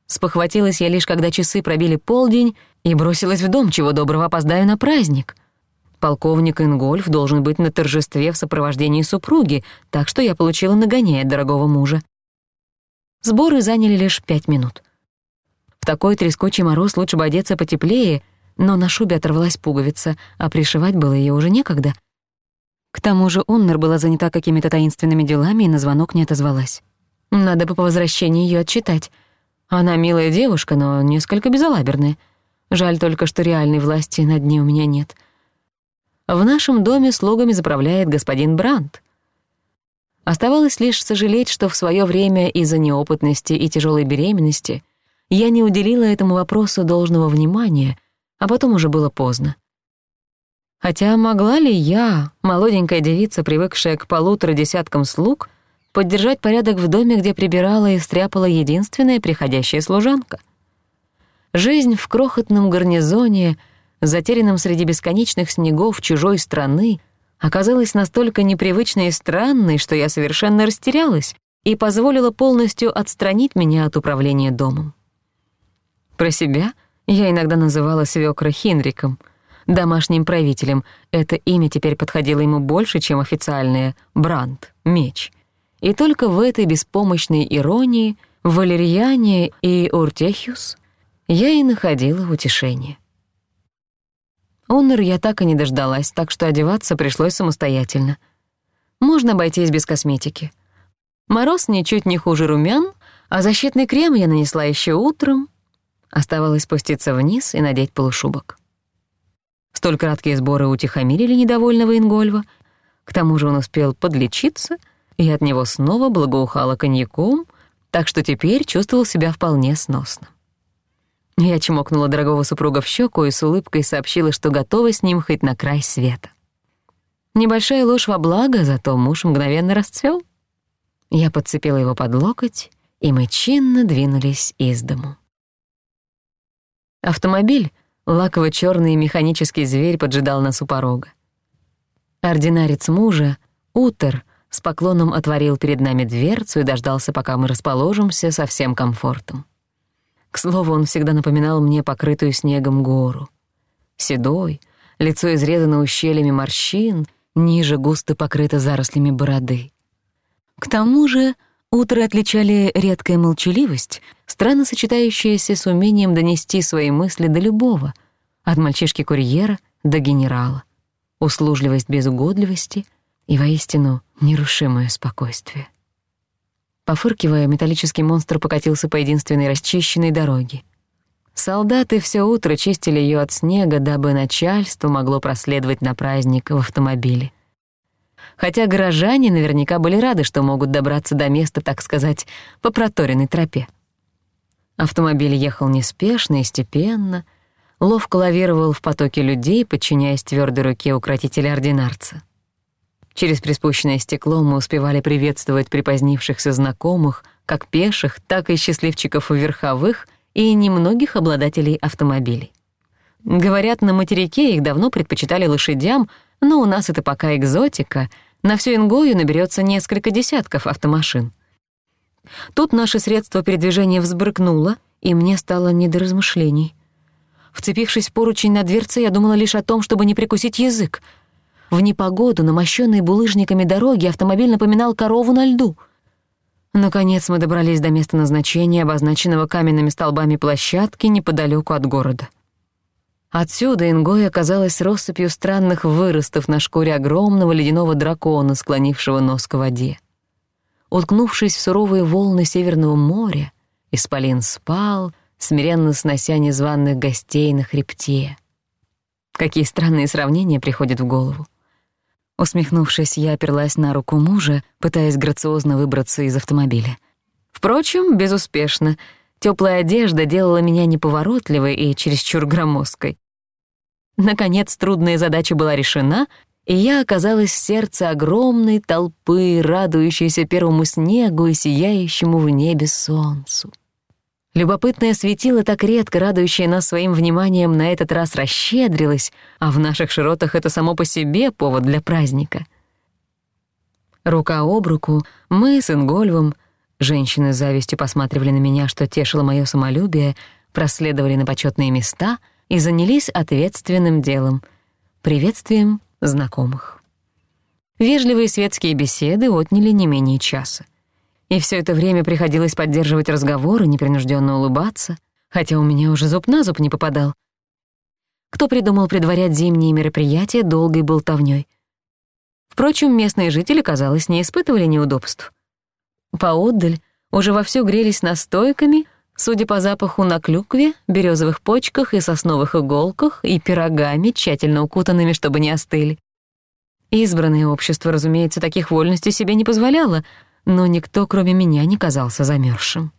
Спохватилась я лишь, когда часы пробили полдень, и бросилась в дом, чего доброго опоздаю на праздник. Полковник Ингольф должен быть на торжестве в сопровождении супруги, так что я получила нагоняя дорогого мужа. Сборы заняли лишь пять минут. В такой трескучий мороз лучше бы одеться потеплее, но на шубе оторвалась пуговица, а пришивать было ее уже некогда. К тому же Оннер была занята какими-то таинственными делами и на звонок не отозвалась. Надо бы по возвращении ее отчитать. Она милая девушка, но несколько безалаберная. Жаль только, что реальной власти над ней у меня нет. В нашем доме слугами заправляет господин Брандт, Оставалось лишь сожалеть, что в свое время из-за неопытности и тяжелой беременности я не уделила этому вопросу должного внимания, а потом уже было поздно. Хотя могла ли я, молоденькая девица, привыкшая к полутора десяткам слуг, поддержать порядок в доме, где прибирала и стряпала единственная приходящая служанка? Жизнь в крохотном гарнизоне, затерянном среди бесконечных снегов чужой страны — оказалась настолько непривычной и странной, что я совершенно растерялась и позволила полностью отстранить меня от управления домом. Про себя я иногда называла свёкра Хинриком, домашним правителем. Это имя теперь подходило ему больше, чем официальное «бранд», «меч». И только в этой беспомощной иронии, валерьяне и уртехиус я и находила утешение. Оннер я так и не дождалась, так что одеваться пришлось самостоятельно. Можно обойтись без косметики. Мороз ничуть не хуже румян, а защитный крем я нанесла еще утром. Оставалось спуститься вниз и надеть полушубок. Столь краткие сборы утихомирили недовольного Ингольва. К тому же он успел подлечиться, и от него снова благоухало коньяком, так что теперь чувствовал себя вполне сносно. Я чмокнула дорогого супруга в щеку и с улыбкой сообщила, что готова с ним хоть на край света. Небольшая ложь во благо, зато муж мгновенно расцвел. Я подцепила его под локоть, и мы чинно двинулись из дому. Автомобиль, лаково черный механический зверь, поджидал нас у порога. Ординарец мужа, Утер, с поклоном отворил перед нами дверцу и дождался, пока мы расположимся со всем комфортом. К слову, он всегда напоминал мне покрытую снегом гору. Седой, лицо изрезано ущельями морщин, ниже густо покрыто зарослями бороды. К тому же утро отличали редкая молчаливость, странно сочетающаяся с умением донести свои мысли до любого, от мальчишки-курьера до генерала, услужливость без угодливости и, воистину, нерушимое спокойствие. Пофыркивая, металлический монстр покатился по единственной расчищенной дороге. Солдаты всё утро чистили её от снега, дабы начальство могло проследовать на праздник в автомобиле. Хотя горожане наверняка были рады, что могут добраться до места, так сказать, по проторенной тропе. Автомобиль ехал неспешно и степенно, ловко лавировал в потоке людей, подчиняясь твёрдой руке укротителя-ординарца. Через приспущенное стекло мы успевали приветствовать припозднившихся знакомых, как пеших, так и счастливчиков у верховых и немногих обладателей автомобилей. Говорят, на материке их давно предпочитали лошадям, но у нас это пока экзотика. На всю Ингою наберется несколько десятков автомашин. Тут наше средство передвижения взбрыкнуло, и мне стало не до размышлений. Вцепившись в поручень на дверце, я думала лишь о том, чтобы не прикусить язык — в непогоду на мощенной булыжниками дороги автомобиль напоминал корову на льду. Наконец мы добрались до места назначения, обозначенного каменными столбами площадки неподалеку от города. Отсюда Ингой оказалась россыпью странных выростов на шкуре огромного ледяного дракона, склонившего нос к воде. Уткнувшись в суровые волны Северного моря, Исполин спал, смиренно снося незваных гостей на хребте. Какие странные сравнения приходят в голову. Усмехнувшись, я оперлась на руку мужа, пытаясь грациозно выбраться из автомобиля. Впрочем, безуспешно. Тёплая одежда делала меня неповоротливой и чересчур громоздкой. Наконец, трудная задача была решена, и я оказалась в сердце огромной толпы, радующейся первому снегу и сияющему в небе солнцу. Любопытное светило, так редко радующее нас своим вниманием, на этот раз расщедрилось, а в наших широтах это само по себе повод для праздника. Рука об руку, мы с Ингольвом, женщины с завистью посматривали на меня, что тешило моё самолюбие, проследовали на почётные места и занялись ответственным делом — приветствием знакомых. Вежливые светские беседы отняли не менее часа и всё это время приходилось поддерживать разговоры, непринуждённо улыбаться, хотя у меня уже зуб на зуб не попадал. Кто придумал предварять зимние мероприятия долгой болтовнёй? Впрочем, местные жители, казалось, не испытывали неудобств. Поотдаль уже вовсю грелись настойками, судя по запаху на клюкве, берёзовых почках и сосновых иголках, и пирогами, тщательно укутанными, чтобы не остыли. Избранное общество, разумеется, таких вольностей себе не позволяло — но никто, кроме меня, не казался замерзшим.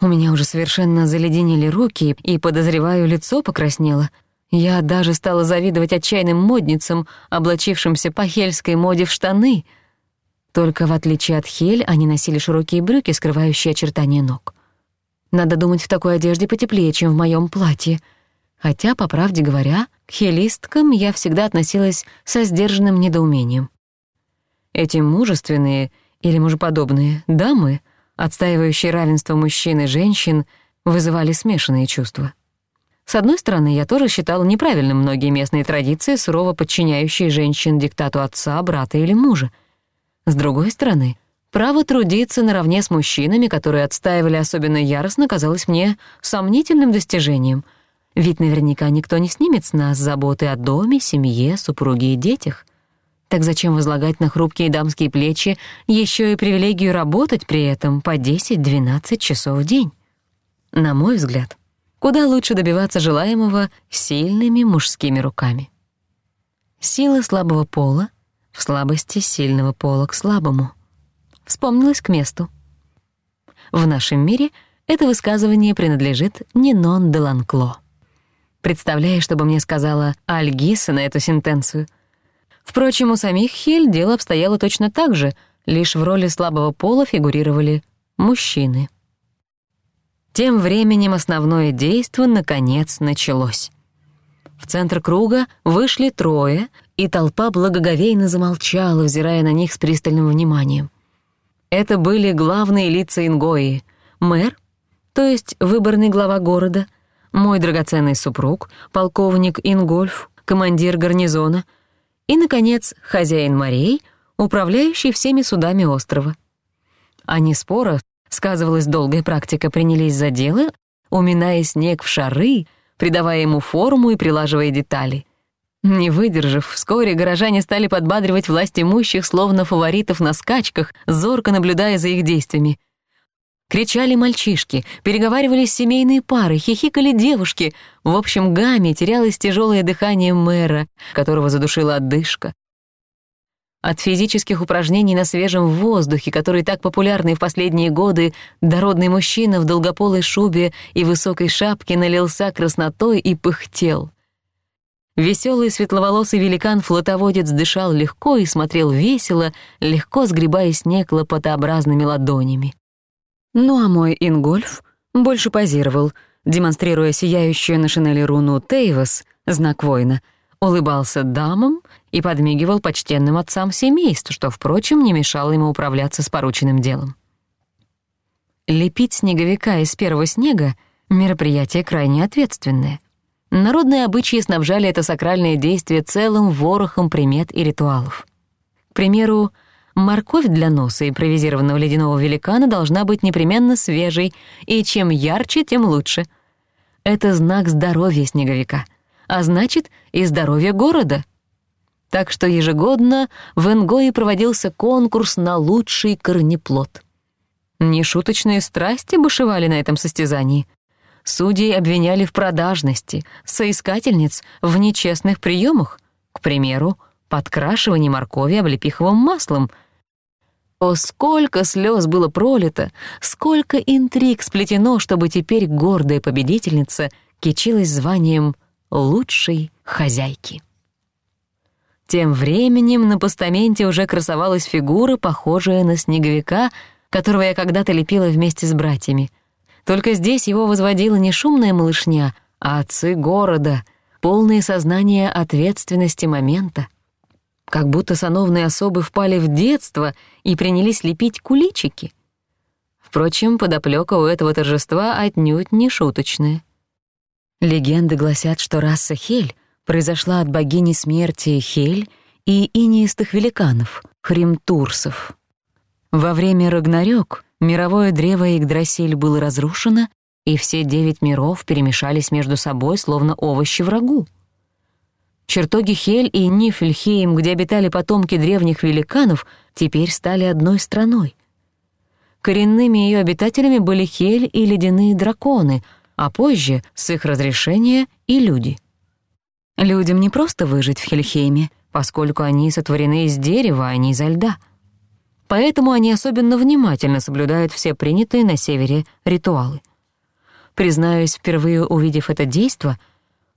У меня уже совершенно заледенели руки, и, подозреваю, лицо покраснело. Я даже стала завидовать отчаянным модницам, облачившимся по хельской моде в штаны. Только в отличие от хель, они носили широкие брюки, скрывающие очертания ног. Надо думать, в такой одежде потеплее, чем в моём платье. Хотя, по правде говоря, к хелисткам я всегда относилась со сдержанным недоумением. Эти мужественные — или мужеподобные дамы, отстаивающие равенство мужчин и женщин, вызывали смешанные чувства. С одной стороны, я тоже считал неправильным многие местные традиции, сурово подчиняющие женщин диктату отца, брата или мужа. С другой стороны, право трудиться наравне с мужчинами, которые отстаивали особенно яростно, казалось мне сомнительным достижением. Ведь наверняка никто не снимет с нас заботы о доме, семье, супруге и детях — так зачем возлагать на хрупкие дамские плечи еще и привилегию работать при этом по 10-12 часов в день? На мой взгляд, куда лучше добиваться желаемого сильными мужскими руками. Сила слабого пола в слабости сильного пола к слабому. Вспомнилось к месту. В нашем мире это высказывание принадлежит Нинон Деланкло. Представляя, чтобы мне сказала Альгиса на эту сентенцию — Впрочем, у самих Хиль дело обстояло точно так же, лишь в роли слабого пола фигурировали мужчины. Тем временем основное действо наконец началось. В центр круга вышли трое, и толпа благоговейно замолчала, взирая на них с пристальным вниманием. Это были главные лица Ингои — мэр, то есть выборный глава города, мой драгоценный супруг, полковник Ингольф, командир гарнизона — и, наконец, хозяин морей, управляющий всеми судами острова. Они споро, сказывалась долгая практика, принялись за дело, уминая снег в шары, придавая ему форму и прилаживая детали. Не выдержав, вскоре горожане стали подбадривать власть имущих, словно фаворитов на скачках, зорко наблюдая за их действиями. Кричали мальчишки, переговаривались семейные пары, хихикали девушки. В общем, гами терялось тяжелое дыхание мэра, которого задушила отдышка. От физических упражнений на свежем воздухе, которые так популярны в последние годы, дородный мужчина в долгополой шубе и высокой шапке налился краснотой и пыхтел. Веселый светловолосый великан-флотоводец дышал легко и смотрел весело, легко сгребая снег лопатообразными ладонями. Ну а мой ингольф больше позировал, демонстрируя сияющую на шинели руну Тейвас, знак воина, улыбался дамам и подмигивал почтенным отцам семейств, что, впрочем, не мешало ему управляться с порученным делом. Лепить снеговика из первого снега — мероприятие крайне ответственное. Народные обычаи снабжали это сакральное действие целым ворохом примет и ритуалов. К примеру, Морковь для носа импровизированного ледяного великана должна быть непременно свежей, и чем ярче, тем лучше. Это знак здоровья снеговика, а значит, и здоровья города. Так что ежегодно в Энгое проводился конкурс на лучший корнеплод. Нешуточные страсти бушевали на этом состязании. Судей обвиняли в продажности, соискательниц в нечестных приемах, к примеру, подкрашивании моркови облепиховым маслом — о, сколько слез было пролито, сколько интриг сплетено, чтобы теперь гордая победительница кичилась званием лучшей хозяйки. Тем временем на постаменте уже красовалась фигура, похожая на снеговика, которого я когда-то лепила вместе с братьями. Только здесь его возводила не шумная малышня, а отцы города, полные сознания ответственности момента. Как будто сановные особы впали в детство — и принялись лепить куличики. Впрочем, подоплёка у этого торжества отнюдь не шуточная. Легенды гласят, что раса Хель произошла от богини смерти Хель и инистых великанов — хримтурсов. Во время Рагнарёк мировое древо Игдрасиль было разрушено, и все девять миров перемешались между собой, словно овощи врагу. Чертоги Хель и Нифельхейм, где обитали потомки древних великанов, теперь стали одной страной. Коренными ее обитателями были Хель и ледяные драконы, а позже, с их разрешения, и люди. Людям не просто выжить в Хельхейме, поскольку они сотворены из дерева, а не изо льда. Поэтому они особенно внимательно соблюдают все принятые на севере ритуалы. Признаюсь, впервые увидев это действо —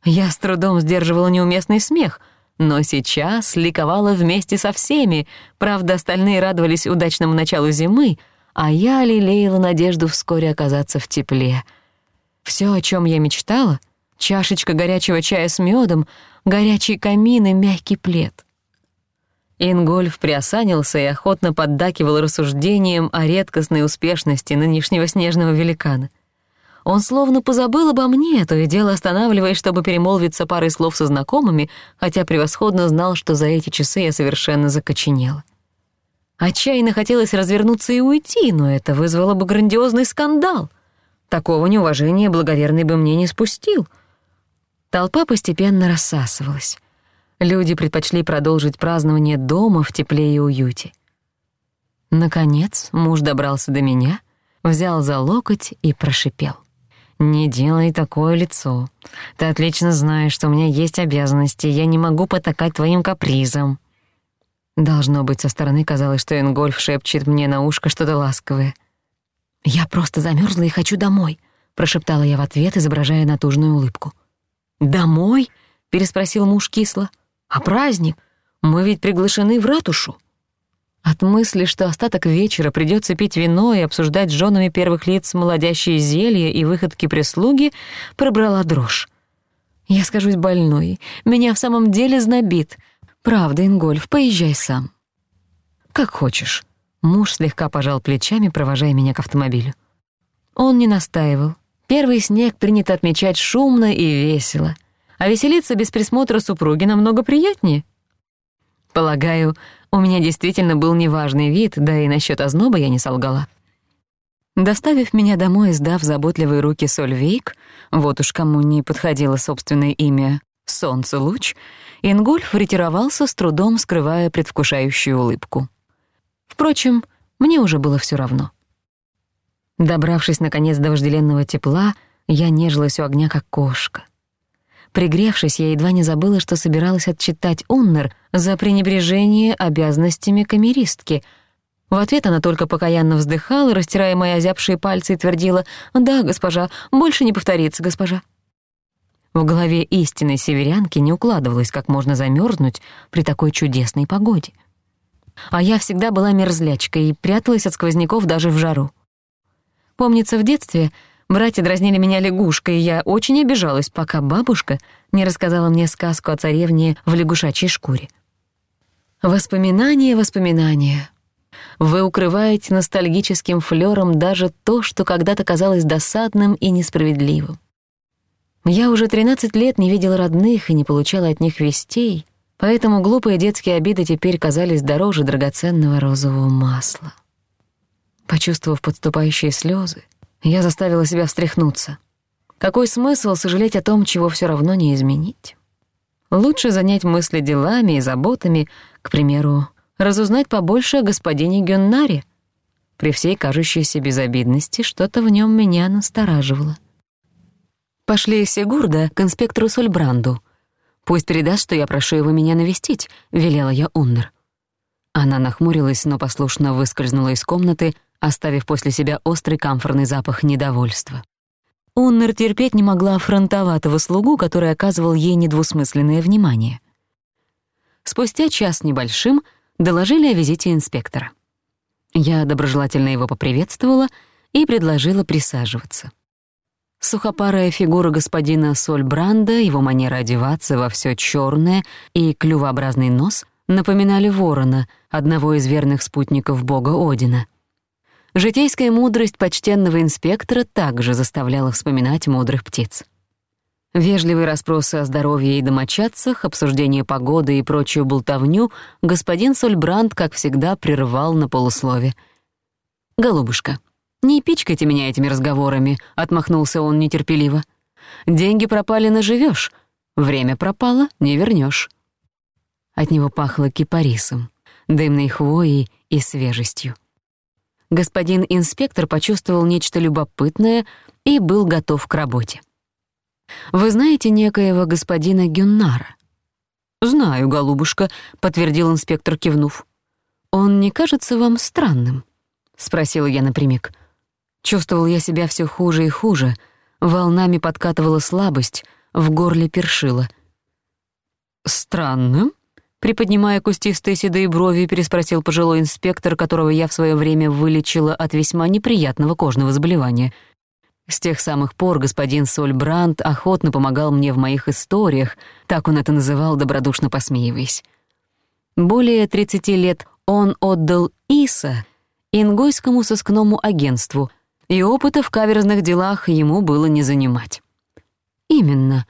я с трудом сдерживала неуместный смех, но сейчас ликовала вместе со всеми, правда, остальные радовались удачному началу зимы, а я лелеяла надежду вскоре оказаться в тепле. Всё, о чём я мечтала — чашечка горячего чая с мёдом, горячий камин и мягкий плед. Ингольф приосанился и охотно поддакивал рассуждениям о редкостной успешности нынешнего снежного великана. Он словно позабыл обо мне, то и дело останавливаясь, чтобы перемолвиться парой слов со знакомыми, хотя превосходно знал, что за эти часы я совершенно закоченела. Отчаянно хотелось развернуться и уйти, но это вызвало бы грандиозный скандал. Такого неуважения благоверный бы мне не спустил. Толпа постепенно рассасывалась. Люди предпочли продолжить празднование дома в тепле и уюте. Наконец муж добрался до меня, взял за локоть и прошипел. «Не делай такое лицо. Ты отлично знаешь, что у меня есть обязанности, я не могу потакать твоим капризом». Должно быть, со стороны казалось, что Энгольф шепчет мне на ушко что-то ласковое. «Я просто замёрзла и хочу домой», — прошептала я в ответ, изображая натужную улыбку. «Домой?» — переспросил муж кисло. «А праздник? Мы ведь приглашены в ратушу». От мысли, что остаток вечера придётся пить вино и обсуждать с женами первых лиц молодящие зелья и выходки прислуги, пробрала дрожь. «Я скажусь больной. Меня в самом деле знобит. Правда, Ингольф, поезжай сам». «Как хочешь». Муж слегка пожал плечами, провожая меня к автомобилю. Он не настаивал. Первый снег принято отмечать шумно и весело. А веселиться без присмотра супруги намного приятнее. Полагаю, у меня действительно был неважный вид, да и насчет озноба я не солгала. Доставив меня домой и сдав заботливые руки Сольвейк, вот уж кому не подходило собственное имя «Солнце луч», Ингольф ретировался с трудом, скрывая предвкушающую улыбку. Впрочем, мне уже было всё равно. Добравшись, наконец, до вожделенного тепла, я нежилась у огня, как кошка — Пригревшись, я едва не забыла, что собиралась отчитать Оннер за пренебрежение обязанностями камеристки. В ответ она только покаянно вздыхала, растирая мои озябшие пальцы, и твердила «Да, госпожа, больше не повторится, госпожа». В голове истинной северянки не укладывалось, как можно замёрзнуть при такой чудесной погоде. А я всегда была мерзлячкой и пряталась от сквозняков даже в жару. Помнится, в детстве Братья дразнили меня лягушкой, и я очень обижалась, пока бабушка не рассказала мне сказку о царевне в лягушачьей шкуре. Воспоминания, воспоминания. Вы укрываете ностальгическим флёром даже то, что когда-то казалось досадным и несправедливым. Я уже 13 лет не видела родных и не получала от них вестей, поэтому глупые детские обиды теперь казались дороже драгоценного розового масла. Почувствовав подступающие слёзы, я заставила себя встряхнуться. Какой смысл сожалеть о том, чего всё равно не изменить? Лучше занять мысли делами и заботами, к примеру, разузнать побольше о господине Гюннаре. При всей кажущейся безобидности что-то в нём меня настораживало. «Пошли Сегурда к инспектору Сульбранду. Пусть передаст, что я прошу его меня навестить», — велела я Уннер. Она нахмурилась, но послушно выскользнула из комнаты — оставив после себя острый камфорный запах недовольства. Уннер терпеть не могла фронтоватого слугу, который оказывал ей недвусмысленное внимание. Спустя час небольшим доложили о визите инспектора. Я доброжелательно его поприветствовала и предложила присаживаться. Сухопарая фигура господина Сольбранда, его манера одеваться во всё чёрное и клювообразный нос напоминали ворона, одного из верных спутников бога Одина — Житейская мудрость почтенного инспектора также заставляла вспоминать мудрых птиц. Вежливые расспросы о здоровье и домочадцах, обсуждение погоды и прочую болтовню господин Сольбранд, как всегда, прервал на полуслове. «Голубушка, не пичкайте меня этими разговорами», — отмахнулся он нетерпеливо. «Деньги пропали, наживёшь. Время пропало, не вернёшь». От него пахло кипарисом, дымной хвоей и свежестью господин инспектор почувствовал нечто любопытное и был готов к работе. «Вы знаете некоего господина Гюннара?» «Знаю, голубушка», — подтвердил инспектор, кивнув. «Он не кажется вам странным?» — спросила я напрямик. Чувствовал я себя всё хуже и хуже, волнами подкатывала слабость, в горле першило. «Странным?» Приподнимая кустистые седые брови, переспросил пожилой инспектор, которого я в свое время вылечила от весьма неприятного кожного заболевания. С тех самых пор господин Сольбранд охотно помогал мне в моих историях, так он это называл, добродушно посмеиваясь. Более 30 лет он отдал Иса, ингойскому сыскному агентству, и опыта в каверзных делах ему было не занимать. «Именно»,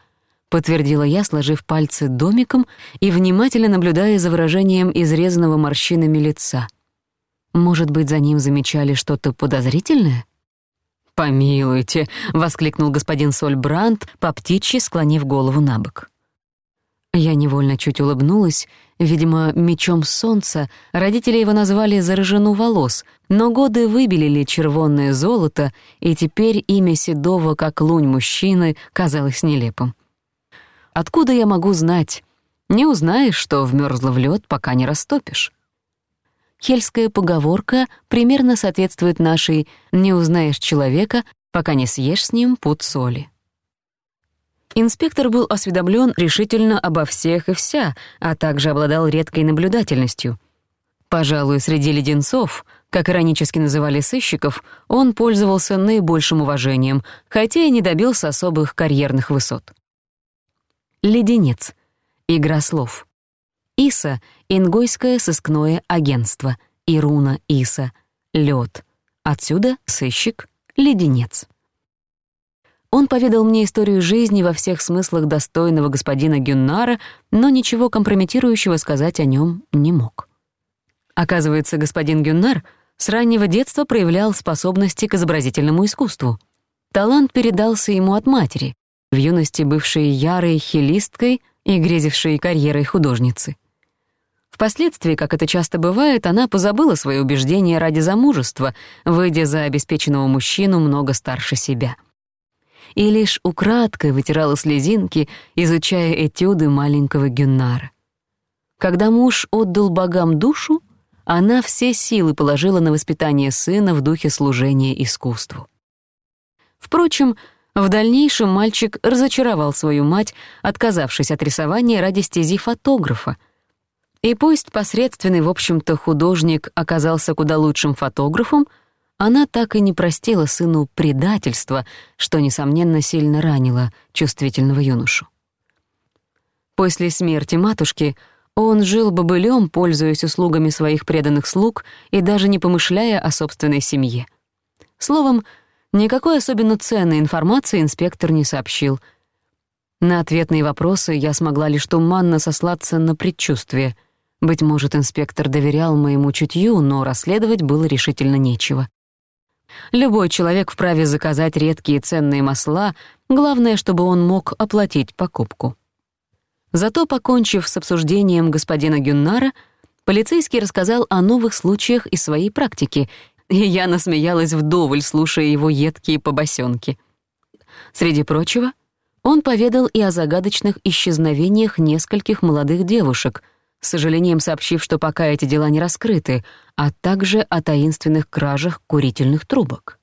подтвердила я, сложив пальцы домиком и внимательно наблюдая за выражением изрезанного морщинами лица. Может быть, за ним замечали что-то подозрительное? «Помилуйте!» — воскликнул господин Сольбрант, по птичьи склонив голову на бок. Я невольно чуть улыбнулась. Видимо, мечом солнца родители его назвали за волос, но годы выбелили червонное золото, и теперь имя седого, как лунь мужчины, казалось нелепым. Откуда я могу знать? Не узнаешь, что вмёрзла в лёд, пока не растопишь. Хельская поговорка примерно соответствует нашей «не узнаешь человека, пока не съешь с ним пуд соли». Инспектор был осведомлен решительно обо всех и вся, а также обладал редкой наблюдательностью. Пожалуй, среди леденцов, как иронически называли сыщиков, он пользовался наибольшим уважением, хотя и не добился особых карьерных высот. Леденец. Игра слов. Иса — ингойское сыскное агентство. Ируна Иса — лед. Отсюда сыщик — леденец. Он поведал мне историю жизни во всех смыслах достойного господина Гюннара, но ничего компрометирующего сказать о нем не мог. Оказывается, господин Гюннар с раннего детства проявлял способности к изобразительному искусству. Талант передался ему от матери, в юности бывшей ярой хилисткой и грезившей карьерой художницы. Впоследствии, как это часто бывает, она позабыла свои убеждения ради замужества, выйдя за обеспеченного мужчину много старше себя. И лишь украдкой вытирала слезинки, изучая этюды маленького Гюннара. Когда муж отдал богам душу, она все силы положила на воспитание сына в духе служения искусству. Впрочем, в дальнейшем мальчик разочаровал свою мать, отказавшись от рисования ради стези фотографа. И пусть посредственный, в общем-то, художник оказался куда лучшим фотографом, она так и не простила сыну предательства, что, несомненно, сильно ранило чувствительного юношу. После смерти матушки он жил бобылем, пользуясь услугами своих преданных слуг и даже не помышляя о собственной семье. Словом, Никакой особенно ценной информации инспектор не сообщил. На ответные вопросы я смогла лишь туманно сослаться на предчувствие. Быть может, инспектор доверял моему чутью, но расследовать было решительно нечего. Любой человек вправе заказать редкие ценные масла, главное, чтобы он мог оплатить покупку. Зато, покончив с обсуждением господина Гюннара, полицейский рассказал о новых случаях из своей практики и Я насмеялась вдоволь, слушая его едкие побосёнки. Среди прочего, он поведал и о загадочных исчезновениях нескольких молодых девушек, с сожалением сообщив, что пока эти дела не раскрыты, а также о таинственных кражах курительных трубок.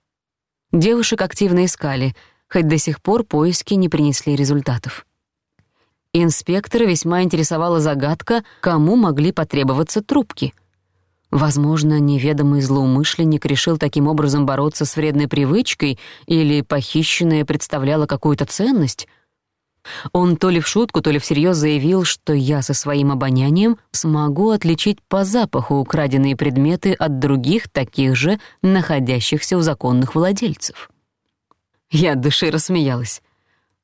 Девушек активно искали, хоть до сих пор поиски не принесли результатов. Инспектора весьма интересовала загадка, кому могли потребоваться трубки — Возможно, неведомый злоумышленник решил таким образом бороться с вредной привычкой или похищенное представляло какую-то ценность. Он то ли в шутку, то ли всерьёз заявил, что я со своим обонянием смогу отличить по запаху украденные предметы от других таких же, находящихся у законных владельцев. Я от души рассмеялась.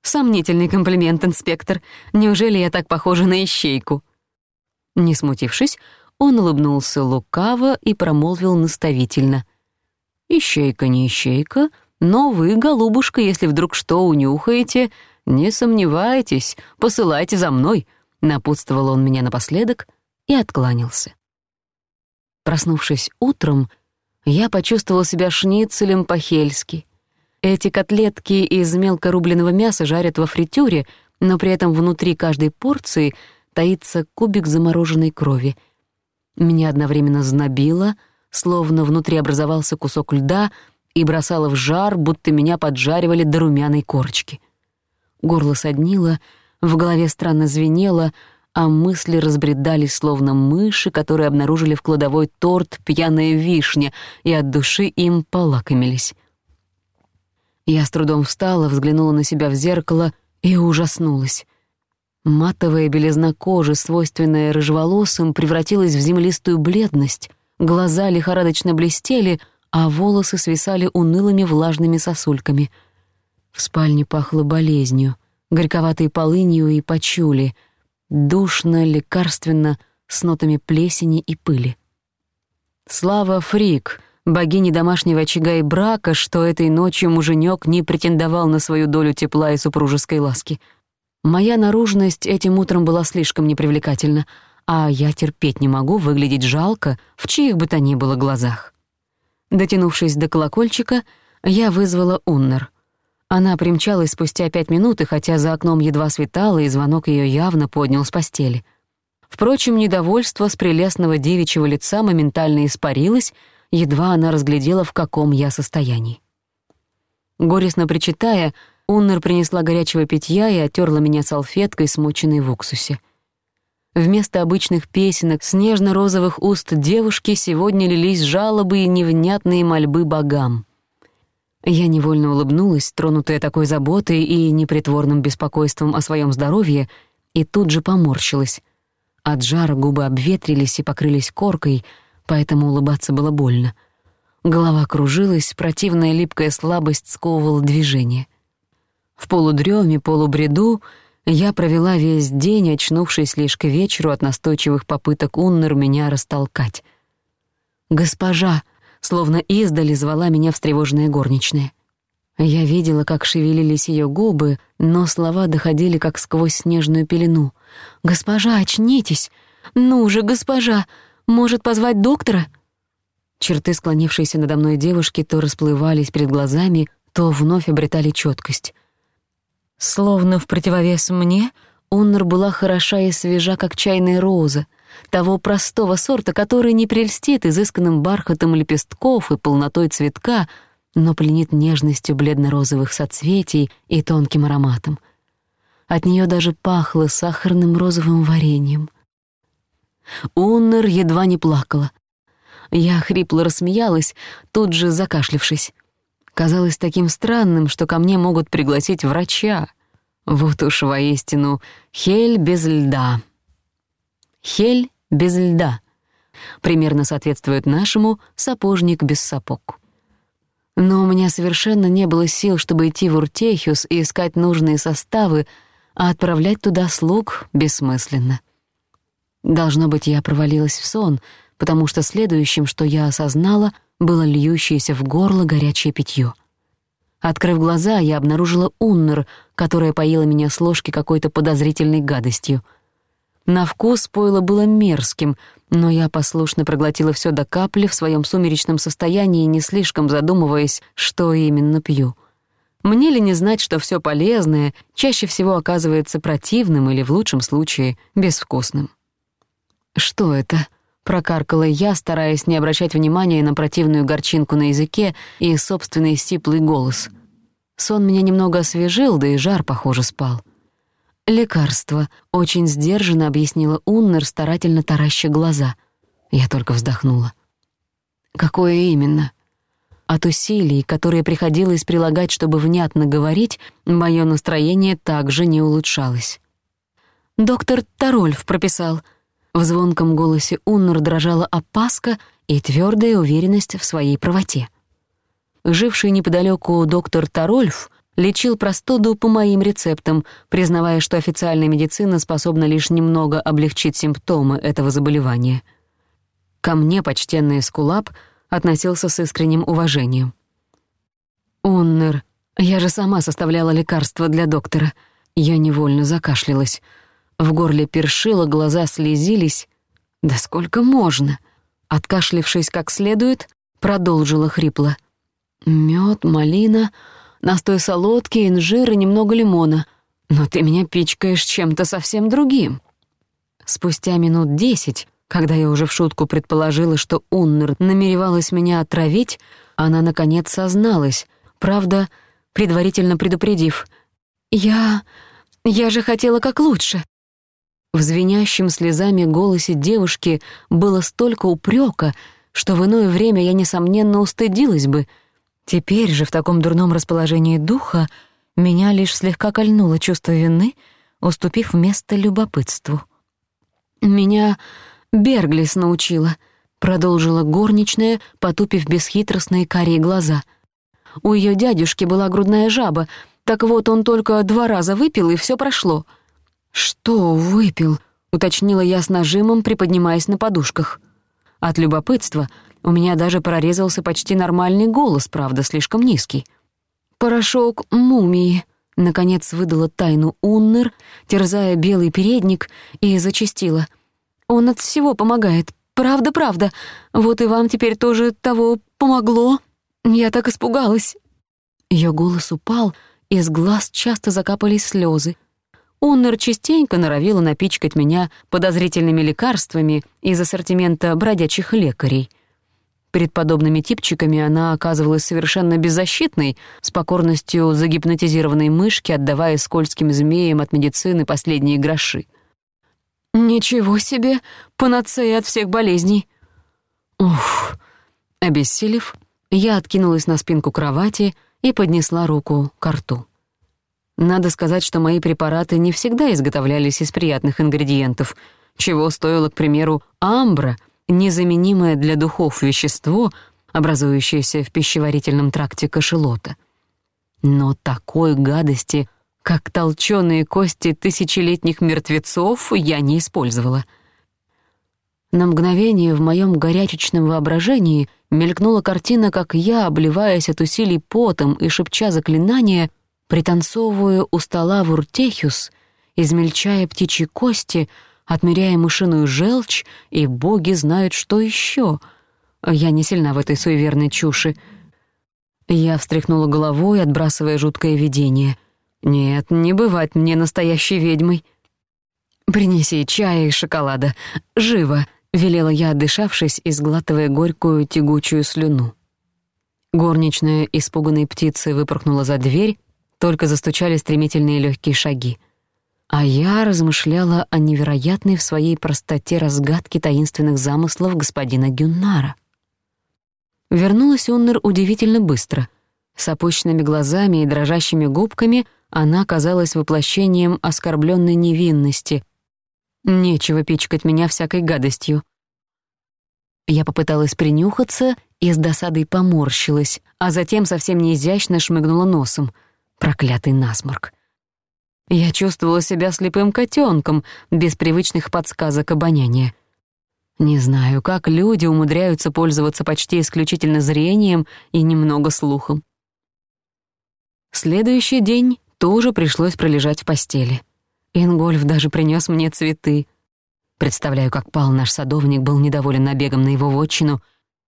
«Сомнительный комплимент, инспектор. Неужели я так похожа на ищейку?» Не смутившись, он улыбнулся лукаво и промолвил наставительно. «Ищейка, не ищейка, но вы, голубушка, если вдруг что унюхаете, не сомневайтесь, посылайте за мной», — напутствовал он меня напоследок и откланялся. Проснувшись утром, я почувствовал себя шницелем по-хельски. Эти котлетки из мелко рубленного мяса жарят во фритюре, но при этом внутри каждой порции таится кубик замороженной крови — меня одновременно знобило, словно внутри образовался кусок льда и бросало в жар, будто меня поджаривали до румяной корочки. Горло соднило, в голове странно звенело, а мысли разбредались, словно мыши, которые обнаружили в кладовой торт «Пьяная вишня» и от души им полакомились. Я с трудом встала, взглянула на себя в зеркало и ужаснулась. Матовая белизна кожи, свойственная рыжеволосым, превратилась в землистую бледность, глаза лихорадочно блестели, а волосы свисали унылыми влажными сосульками. В спальне пахло болезнью, горьковатой полынью и почули, душно, лекарственно, с нотами плесени и пыли. Слава Фрик, богини домашнего очага и брака, что этой ночью муженек не претендовал на свою долю тепла и супружеской ласки — Моя наружность этим утром была слишком непривлекательна, а я терпеть не могу выглядеть жалко в чьих бы то ни было глазах. Дотянувшись до колокольчика, я вызвала Уннер. Она примчалась спустя пять минут, и хотя за окном едва светало, и звонок её явно поднял с постели. Впрочем, недовольство с прелестного девичьего лица моментально испарилось, едва она разглядела, в каком я состоянии. Горестно причитая, Уннер принесла горячего питья и отерла меня салфеткой, смоченной в уксусе. Вместо обычных песенок с нежно-розовых уст девушки сегодня лились жалобы и невнятные мольбы богам. Я невольно улыбнулась, тронутая такой заботой и непритворным беспокойством о своем здоровье, и тут же поморщилась. От жара губы обветрились и покрылись коркой, поэтому улыбаться было больно. Голова кружилась, противная липкая слабость сковывала движение. В полудреме, полубреду я провела весь день, очнувшись лишь к вечеру от настойчивых попыток Уннер меня растолкать. «Госпожа!» — словно издали звала меня встревоженная горничная. Я видела, как шевелились её губы, но слова доходили как сквозь снежную пелену. «Госпожа, очнитесь! Ну же, госпожа! Может, позвать доктора?» Черты склонившейся надо мной девушки то расплывались перед глазами, то вновь обретали чёткость. Словно в противовес мне, Уннер была хороша и свежа, как чайная роза, того простого сорта, который не прельстит изысканным бархатом лепестков и полнотой цветка, но пленит нежностью бледно-розовых соцветий и тонким ароматом. От нее даже пахло сахарным розовым вареньем. Уннер едва не плакала. Я хрипло рассмеялась, тут же закашлившись казалось таким странным, что ко мне могут пригласить врача. Вот уж воистину «Хель без льда». «Хель без льда» примерно соответствует нашему «сапожник без сапог». Но у меня совершенно не было сил, чтобы идти в Уртехиус и искать нужные составы, а отправлять туда слуг бессмысленно. Должно быть, я провалилась в сон, потому что следующим, что я осознала — было льющееся в горло горячее питье. Открыв глаза, я обнаружила Уннер, которая поила меня с ложки какой-то подозрительной гадостью. На вкус пойло было мерзким, но я послушно проглотила всё до капли в своём сумеречном состоянии, не слишком задумываясь, что именно пью. Мне ли не знать, что всё полезное чаще всего оказывается противным или, в лучшем случае, безвкусным? «Что это?» Прокаркала я, стараясь не обращать внимания на противную горчинку на языке и собственный сиплый голос. Сон меня немного освежил, да и жар, похоже, спал. «Лекарство», — очень сдержанно объяснила Уннер, старательно тараща глаза. Я только вздохнула. «Какое именно?» От усилий, которые приходилось прилагать, чтобы внятно говорить, мое настроение также не улучшалось. «Доктор Тарольф прописал», в звонком голосе Уннур дрожала опаска и твердая уверенность в своей правоте. Живший неподалеку доктор Тарольф лечил простуду по моим рецептам, признавая, что официальная медицина способна лишь немного облегчить симптомы этого заболевания. Ко мне почтенный Скулап относился с искренним уважением. «Уннер, я же сама составляла лекарства для доктора». Я невольно закашлялась — в горле першило, глаза слезились. «Да сколько можно?» Откашлившись как следует, продолжила хрипло. «Мёд, малина, настой солодки, инжир и немного лимона. Но ты меня пичкаешь чем-то совсем другим». Спустя минут десять, когда я уже в шутку предположила, что Уннер намеревалась меня отравить, она, наконец, созналась, правда, предварительно предупредив. «Я... я же хотела как лучше. В звенящем слезами голосе девушки было столько упрёка, что в иное время я, несомненно, устыдилась бы. Теперь же в таком дурном расположении духа меня лишь слегка кольнуло чувство вины, уступив место любопытству. «Меня Берглис научила», — продолжила горничная, потупив бесхитростные карие глаза. «У её дядюшки была грудная жаба, так вот он только два раза выпил, и всё прошло». «Что выпил?» — уточнила я с нажимом, приподнимаясь на подушках. От любопытства у меня даже прорезался почти нормальный голос, правда, слишком низкий. «Порошок мумии», — наконец выдала тайну Уннер, терзая белый передник, и зачастила. «Он от всего помогает. Правда, правда. Вот и вам теперь тоже того помогло. Я так испугалась». Её голос упал, из глаз часто закапались слёзы — Уннер частенько норовила напичкать меня подозрительными лекарствами из ассортимента бродячих лекарей. Перед подобными типчиками она оказывалась совершенно беззащитной, с покорностью загипнотизированной мышки, отдавая скользким змеям от медицины последние гроши. «Ничего себе! Панацея от всех болезней!» «Уф!» Обессилев, я откинулась на спинку кровати и поднесла руку к рту. Надо сказать, что мои препараты не всегда изготовлялись из приятных ингредиентов, чего стоило, к примеру, амбра, незаменимое для духов вещество, образующееся в пищеварительном тракте кашелота. Но такой гадости, как толченые кости тысячелетних мертвецов, я не использовала. На мгновение в моем горячечном воображении мелькнула картина, как я, обливаясь от усилий потом и шепча заклинания — пританцовывая у стола вуртехюс, измельчая птичьи кости, отмеряя мышиную желчь, и боги знают, что еще. Я не сильна в этой суеверной чуши. Я встряхнула головой, отбрасывая жуткое видение. «Нет, не бывать мне настоящей ведьмой». «Принеси чая и шоколада. Живо!» — велела я, отдышавшись и сглатывая горькую тягучую слюну. Горничная испуганной птицы выпорхнула за дверь, только застучали стремительные легкие шаги. А я размышляла о невероятной в своей простоте разгадке таинственных замыслов господина Гюннара. Вернулась Уннер удивительно быстро. С опущенными глазами и дрожащими губками она казалась воплощением оскорбленной невинности. «Нечего пичкать меня всякой гадостью». Я попыталась принюхаться и с досадой поморщилась, а затем совсем неизящно шмыгнула носом — проклятый насморк. Я чувствовала себя слепым котёнком, без привычных подсказок обоняния. Не знаю, как люди умудряются пользоваться почти исключительно зрением и немного слухом. Следующий день тоже пришлось пролежать в постели. Ингольф даже принёс мне цветы. Представляю, как пал наш садовник был недоволен набегом на его вотчину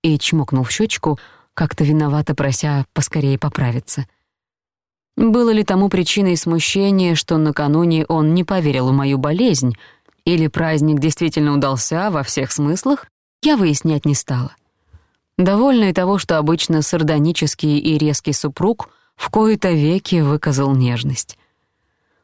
и чмокнул в щёчку, как-то виновато прося поскорее поправиться — было ли тому причиной смущение, что накануне он не поверил в мою болезнь, или праздник действительно удался во всех смыслах, я выяснять не стала. Довольна того, что обычно сардонический и резкий супруг в кои-то веки выказал нежность.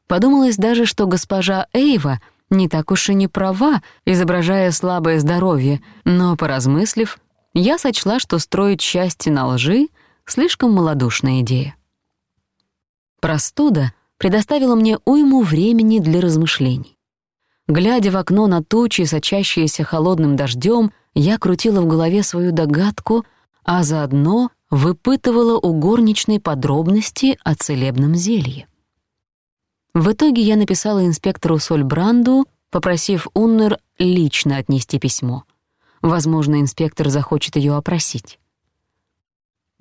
Подумалось даже, что госпожа Эйва не так уж и не права, изображая слабое здоровье, но, поразмыслив, я сочла, что строить счастье на лжи — слишком малодушная идея. Простуда предоставила мне уйму времени для размышлений. Глядя в окно на тучи, сочащиеся холодным дождем, я крутила в голове свою догадку, а заодно выпытывала у горничной подробности о целебном зелье. В итоге я написала инспектору Сольбранду, попросив Уннер лично отнести письмо. Возможно, инспектор захочет ее опросить.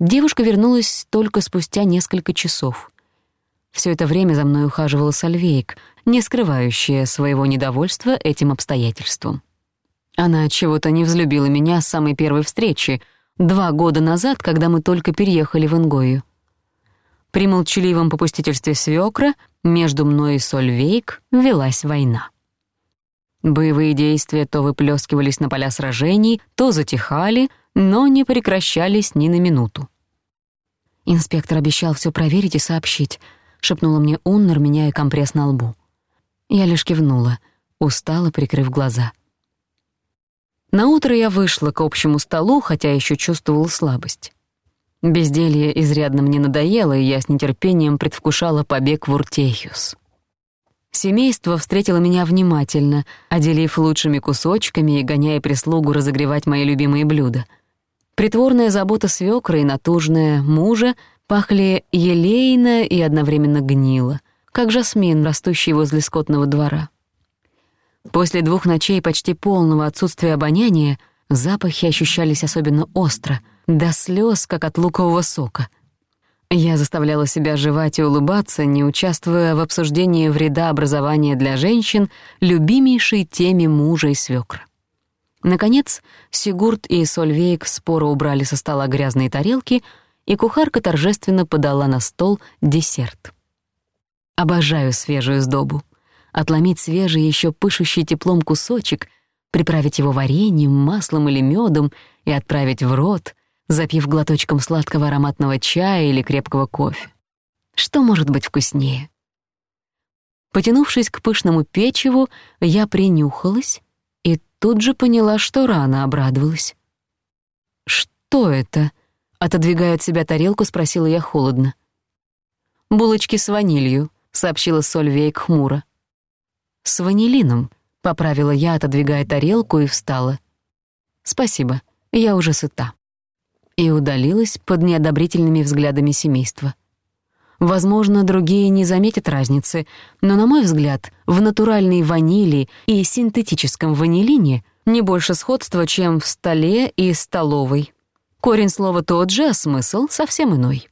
Девушка вернулась только спустя несколько часов. Всё это время за мной ухаживала Сальвейк, не скрывающая своего недовольства этим обстоятельством. Она чего-то не взлюбила меня с самой первой встречи, два года назад, когда мы только переехали в Ингою. При молчаливом попустительстве свёкра между мной и Сольвейк велась война. Боевые действия то выплескивались на поля сражений, то затихали, но не прекращались ни на минуту. Инспектор обещал всё проверить и сообщить — шепнула мне Уннер, меняя компресс на лбу. Я лишь кивнула, устала, прикрыв глаза. Наутро я вышла к общему столу, хотя еще чувствовала слабость. Безделье изрядно мне надоело, и я с нетерпением предвкушала побег в Уртехиус. Семейство встретило меня внимательно, отделив лучшими кусочками и гоняя прислугу разогревать мои любимые блюда. Притворная забота свёкра и натужная мужа пахли елейно и одновременно гнило, как жасмин, растущий возле скотного двора. После двух ночей почти полного отсутствия обоняния запахи ощущались особенно остро, до слез, как от лукового сока. Я заставляла себя жевать и улыбаться, не участвуя в обсуждении вреда образования для женщин, любимейшей теме мужа и свёкра. Наконец, Сигурд и Сольвейк споро убрали со стола грязные тарелки — и кухарка торжественно подала на стол десерт. Обожаю свежую сдобу. Отломить свежий, еще пышущий теплом кусочек, приправить его вареньем, маслом или медом и отправить в рот, запив глоточком сладкого ароматного чая или крепкого кофе. Что может быть вкуснее? Потянувшись к пышному печеву, я принюхалась и тут же поняла, что рано обрадовалась. «Что это?» Отодвигая от себя тарелку, спросила я холодно. «Булочки с ванилью», — сообщила Сольвейк хмуро. «С ванилином», — поправила я, отодвигая тарелку, и встала. «Спасибо, я уже сыта». И удалилась под неодобрительными взглядами семейства. Возможно, другие не заметят разницы, но, на мой взгляд, в натуральной ванили и синтетическом ванилине не больше сходства, чем в столе и столовой. Корень слова тот же, а смысл совсем иной.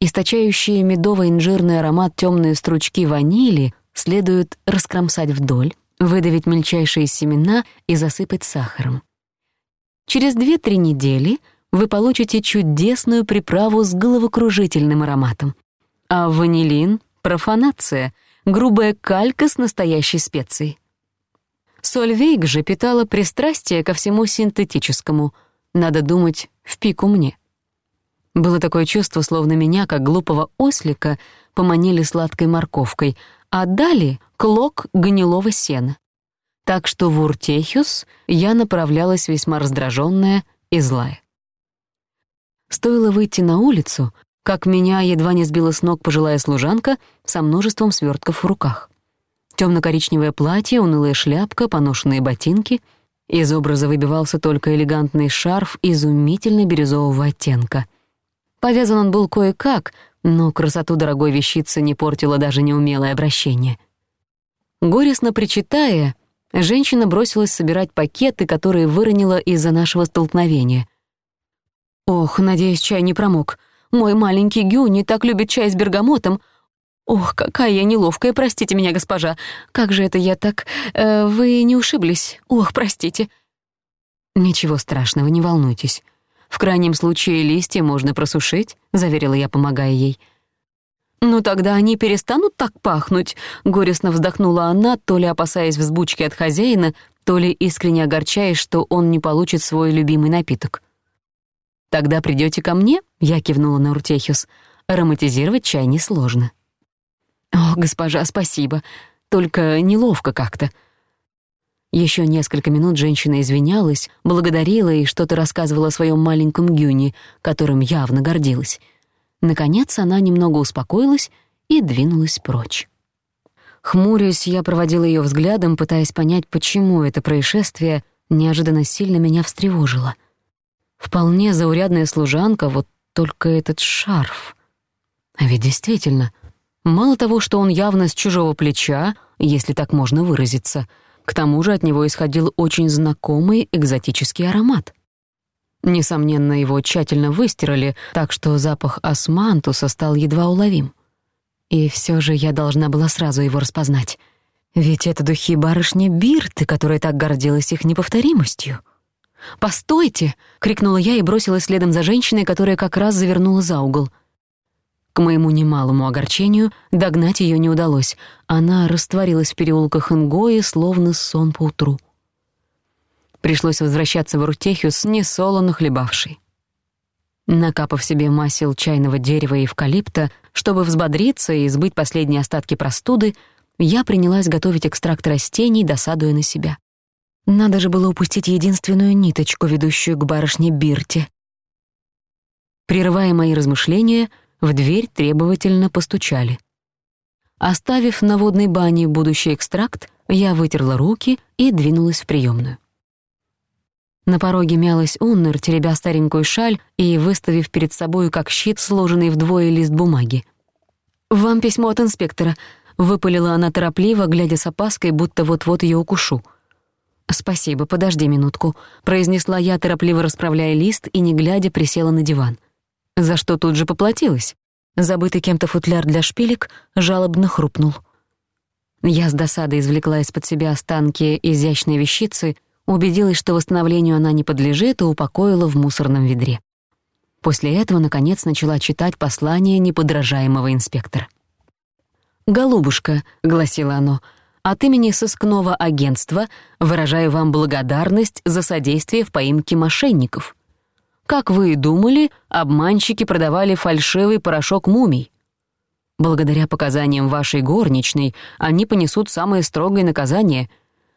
Источающие медово-инжирный аромат темные стручки ванили следует раскромсать вдоль, выдавить мельчайшие семена и засыпать сахаром. Через 2-3 недели вы получите чудесную приправу с головокружительным ароматом. А ванилин — профанация, грубая калька с настоящей специей. Сольвейк же питала пристрастие ко всему синтетическому — надо думать, в пику мне. Было такое чувство, словно меня, как глупого ослика, поманили сладкой морковкой, а дали клок гнилого сена. Так что в Уртехюс я направлялась весьма раздраженная и злая. Стоило выйти на улицу, как меня едва не сбила с ног пожилая служанка со множеством свертков в руках. Тёмно-коричневое платье, унылая шляпка, поношенные ботинки — из образа выбивался только элегантный шарф изумительно-бирюзового оттенка. Повязан он был кое-как, но красоту дорогой вещицы не портило даже неумелое обращение. Горестно причитая, женщина бросилась собирать пакеты, которые выронила из-за нашего столкновения. «Ох, надеюсь, чай не промок. Мой маленький Гю не так любит чай с бергамотом, «Ох, какая я неловкая, простите меня, госпожа. Как же это я так... Э, вы не ушиблись? Ох, простите». «Ничего страшного, не волнуйтесь. В крайнем случае листья можно просушить», — заверила я, помогая ей. «Ну тогда они перестанут так пахнуть», — горестно вздохнула она, то ли опасаясь взбучки от хозяина, то ли искренне огорчаясь, что он не получит свой любимый напиток. «Тогда придете ко мне?» — я кивнула на Уртехиус. «Ароматизировать чай несложно». «О, госпожа, спасибо. Только неловко как-то». Ещё несколько минут женщина извинялась, благодарила и что-то рассказывала о своём маленьком Гюне, которым явно гордилась. Наконец она немного успокоилась и двинулась прочь. Хмурясь, я проводила её взглядом, пытаясь понять, почему это происшествие неожиданно сильно меня встревожило. Вполне заурядная служанка, вот только этот шарф. А ведь действительно — Мало того, что он явно с чужого плеча, если так можно выразиться, к тому же от него исходил очень знакомый экзотический аромат. Несомненно, его тщательно выстирали, так что запах османтуса стал едва уловим. И всё же я должна была сразу его распознать. Ведь это духи барышни Бирты, которая так гордилась их неповторимостью. «Постойте!» — крикнула я и бросилась следом за женщиной, которая как раз завернула за угол — к моему немалому огорчению догнать ее не удалось. Она растворилась в переулках Ингои, словно сон поутру. Пришлось возвращаться в Рутехию с несолоно хлебавший Накапав себе масел чайного дерева и эвкалипта, чтобы взбодриться и избыть последние остатки простуды, я принялась готовить экстракт растений, досадуя на себя. Надо же было упустить единственную ниточку, ведущую к барышне Бирте. Прерывая мои размышления — в дверь требовательно постучали. Оставив на водной бане будущий экстракт, я вытерла руки и двинулась в приемную. На пороге мялась Уннер, теребя старенькую шаль и выставив перед собой как щит сложенный вдвое лист бумаги. «Вам письмо от инспектора», — выпалила она торопливо, глядя с опаской, будто вот-вот ее укушу. «Спасибо, подожди минутку», — произнесла я, торопливо расправляя лист и, не глядя, присела на диван за что тут же поплатилась. Забытый кем-то футляр для шпилек жалобно хрупнул. Я с досадой извлекла из-под себя останки изящной вещицы, убедилась, что восстановлению она не подлежит, и упокоила в мусорном ведре. После этого, наконец, начала читать послание неподражаемого инспектора. «Голубушка», — гласило оно, — «от имени сыскного агентства выражаю вам благодарность за содействие в поимке мошенников. Как вы и думали, обманщики продавали фальшивый порошок мумий. Благодаря показаниям вашей горничной они понесут самое строгое наказание.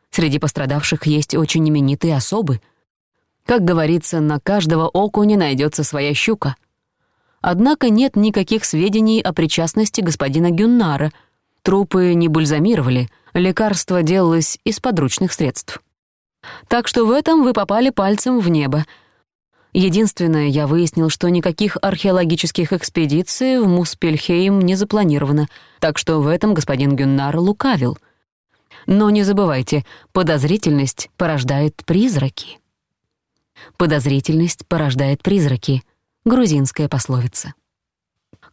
Среди пострадавших есть очень именитые особы. Как говорится, на каждого окуня найдется своя щука. Однако нет никаких сведений о причастности господина Гюннара. Трупы не бальзамировали, лекарство делалось из подручных средств. Так что в этом вы попали пальцем в небо — Единственное, я выяснил, что никаких археологических экспедиций в Муспельхейм не запланировано, так что в этом господин Гюннар лукавил. Но не забывайте, подозрительность порождает призраки. «Подозрительность порождает призраки» — грузинская пословица.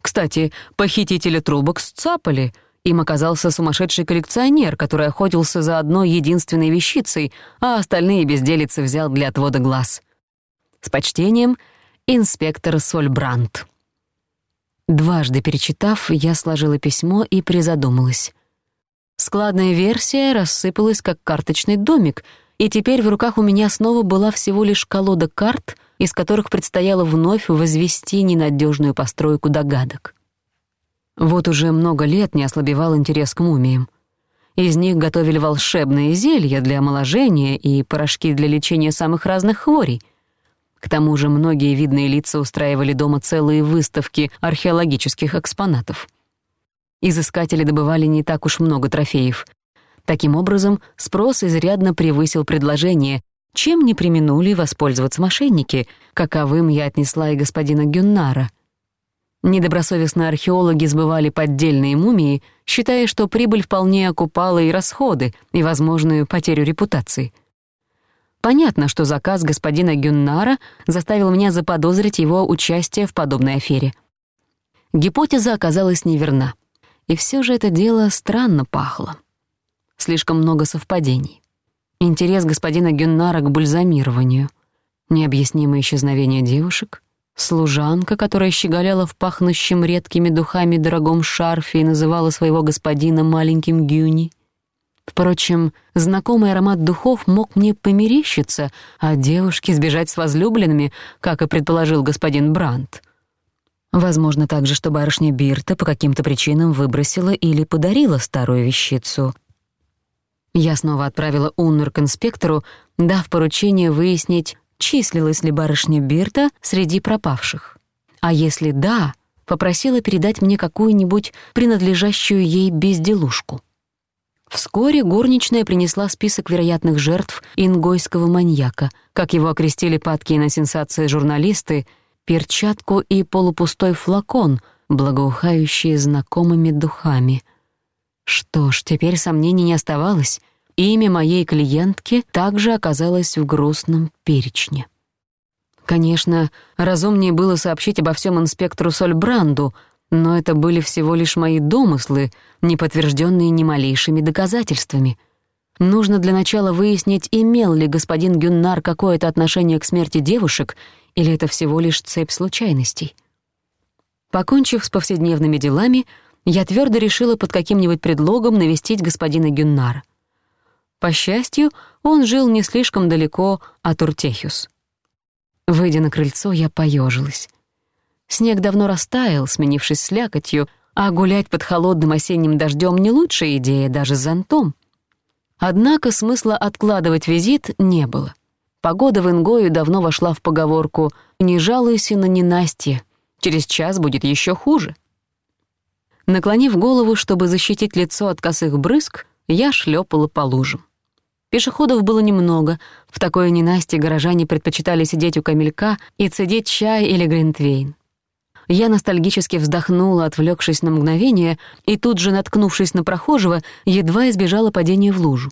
Кстати, похитители трубок сцапали. Им оказался сумасшедший коллекционер, который охотился за одной единственной вещицей, а остальные безделицы взял для отвода глаз — с почтением, инспектор Сольбрант. Дважды перечитав, я сложила письмо и призадумалась. Складная версия рассыпалась как карточный домик, и теперь в руках у меня снова была всего лишь колода карт, из которых предстояло вновь возвести ненадежную постройку догадок. Вот уже много лет не ослабевал интерес к мумиям. Из них готовили волшебные зелья для омоложения и порошки для лечения самых разных хворей — к тому же многие видные лица устраивали дома целые выставки археологических экспонатов. Изыскатели добывали не так уж много трофеев. Таким образом, спрос изрядно превысил предложение, чем не применули воспользоваться мошенники, каковым я отнесла и господина Гюннара. Недобросовестные археологи сбывали поддельные мумии, считая, что прибыль вполне окупала и расходы, и возможную потерю репутации — Понятно, что заказ господина Гюннара заставил меня заподозрить его участие в подобной афере. Гипотеза оказалась неверна. И все же это дело странно пахло. Слишком много совпадений. Интерес господина Гюннара к бальзамированию, необъяснимое исчезновение девушек, служанка, которая щеголяла в пахнущем редкими духами дорогом шарфе и называла своего господина маленьким Гюни — Впрочем, знакомый аромат духов мог мне померещиться, а девушке сбежать с возлюбленными, как и предположил господин Брандт. Возможно также, что барышня Бирта по каким-то причинам выбросила или подарила старую вещицу. Я снова отправила Уннер к инспектору, дав поручение выяснить, числилась ли барышня Бирта среди пропавших. А если да, попросила передать мне какую-нибудь принадлежащую ей безделушку. Вскоре горничная принесла список вероятных жертв ингойского маньяка, как его окрестили падкие на сенсации журналисты, перчатку и полупустой флакон, благоухающие знакомыми духами. Что ж, теперь сомнений не оставалось. Имя моей клиентки также оказалось в грустном перечне. Конечно, разумнее было сообщить обо всем инспектору Сольбранду, но это были всего лишь мои домыслы, не подтвержденные ни малейшими доказательствами. Нужно для начала выяснить, имел ли господин Гюннар какое-то отношение к смерти девушек, или это всего лишь цепь случайностей. Покончив с повседневными делами, я твердо решила под каким-нибудь предлогом навестить господина Гюннара. По счастью, он жил не слишком далеко от Уртехюс. Выйдя на крыльцо, я поежилась. Снег давно растаял, сменившись слякотью, а гулять под холодным осенним дождем не лучшая идея даже с зонтом. Однако смысла откладывать визит не было. Погода в Ингою давно вошла в поговорку «Не жалуйся на ненастье, через час будет еще хуже». Наклонив голову, чтобы защитить лицо от косых брызг, я шлепала по лужам. Пешеходов было немного. В такое ненастье горожане предпочитали сидеть у камелька и цедить чай или глинтвейн. Я ностальгически вздохнула, отвлекшись на мгновение, и тут же, наткнувшись на прохожего, едва избежала падения в лужу.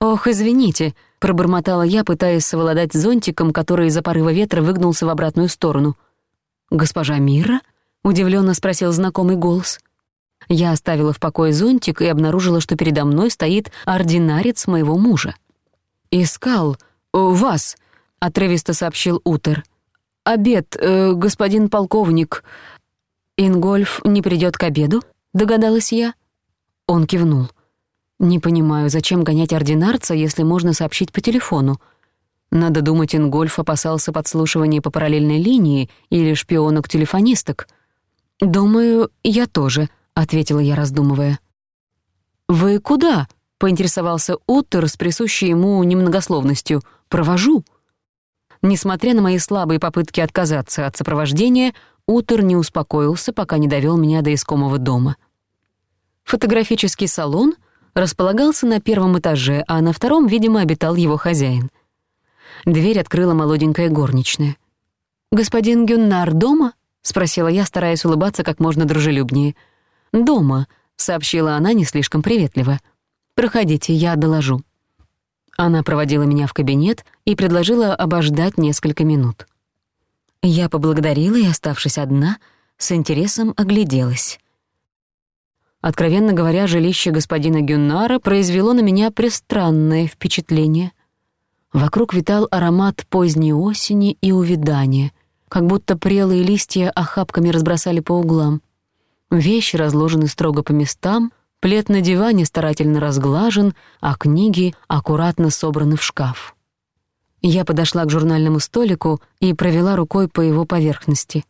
«Ох, извините», — пробормотала я, пытаясь совладать зонтиком, который из-за порыва ветра выгнулся в обратную сторону. «Госпожа Мира?» — удивленно спросил знакомый голос. Я оставила в покое зонтик и обнаружила, что передо мной стоит ординарец моего мужа. «Искал э, вас», — отрывисто сообщил Утер. «Искал обед, э, господин полковник». «Ингольф не придёт к обеду?» — догадалась я. Он кивнул. «Не понимаю, зачем гонять ординарца, если можно сообщить по телефону?» Надо думать, Ингольф опасался подслушивания по параллельной линии или шпионок-телефонисток. «Думаю, я тоже», — ответила я, раздумывая. «Вы куда?» — поинтересовался Уттер с присущей ему немногословностью. «Провожу». Несмотря на мои слабые попытки отказаться от сопровождения, Утер не успокоился, пока не довёл меня до искомого дома. Фотографический салон располагался на первом этаже, а на втором, видимо, обитал его хозяин. Дверь открыла молоденькая горничная. «Господин Гюннар дома?» — спросила я, стараясь улыбаться как можно дружелюбнее. «Дома», — сообщила она не слишком приветливо. «Проходите, я доложу». Она проводила меня в кабинет и предложила обождать несколько минут. Я поблагодарила и, оставшись одна, с интересом огляделась. Откровенно говоря, жилище господина Гюннара произвело на меня пристранное впечатление. Вокруг витал аромат поздней осени и увядания, как будто прелые листья охапками разбросали по углам. Вещи разложены строго по местам, Плед на диване старательно разглажен, а книги аккуратно собраны в шкаф. Я подошла к журнальному столику и провела рукой по его поверхности.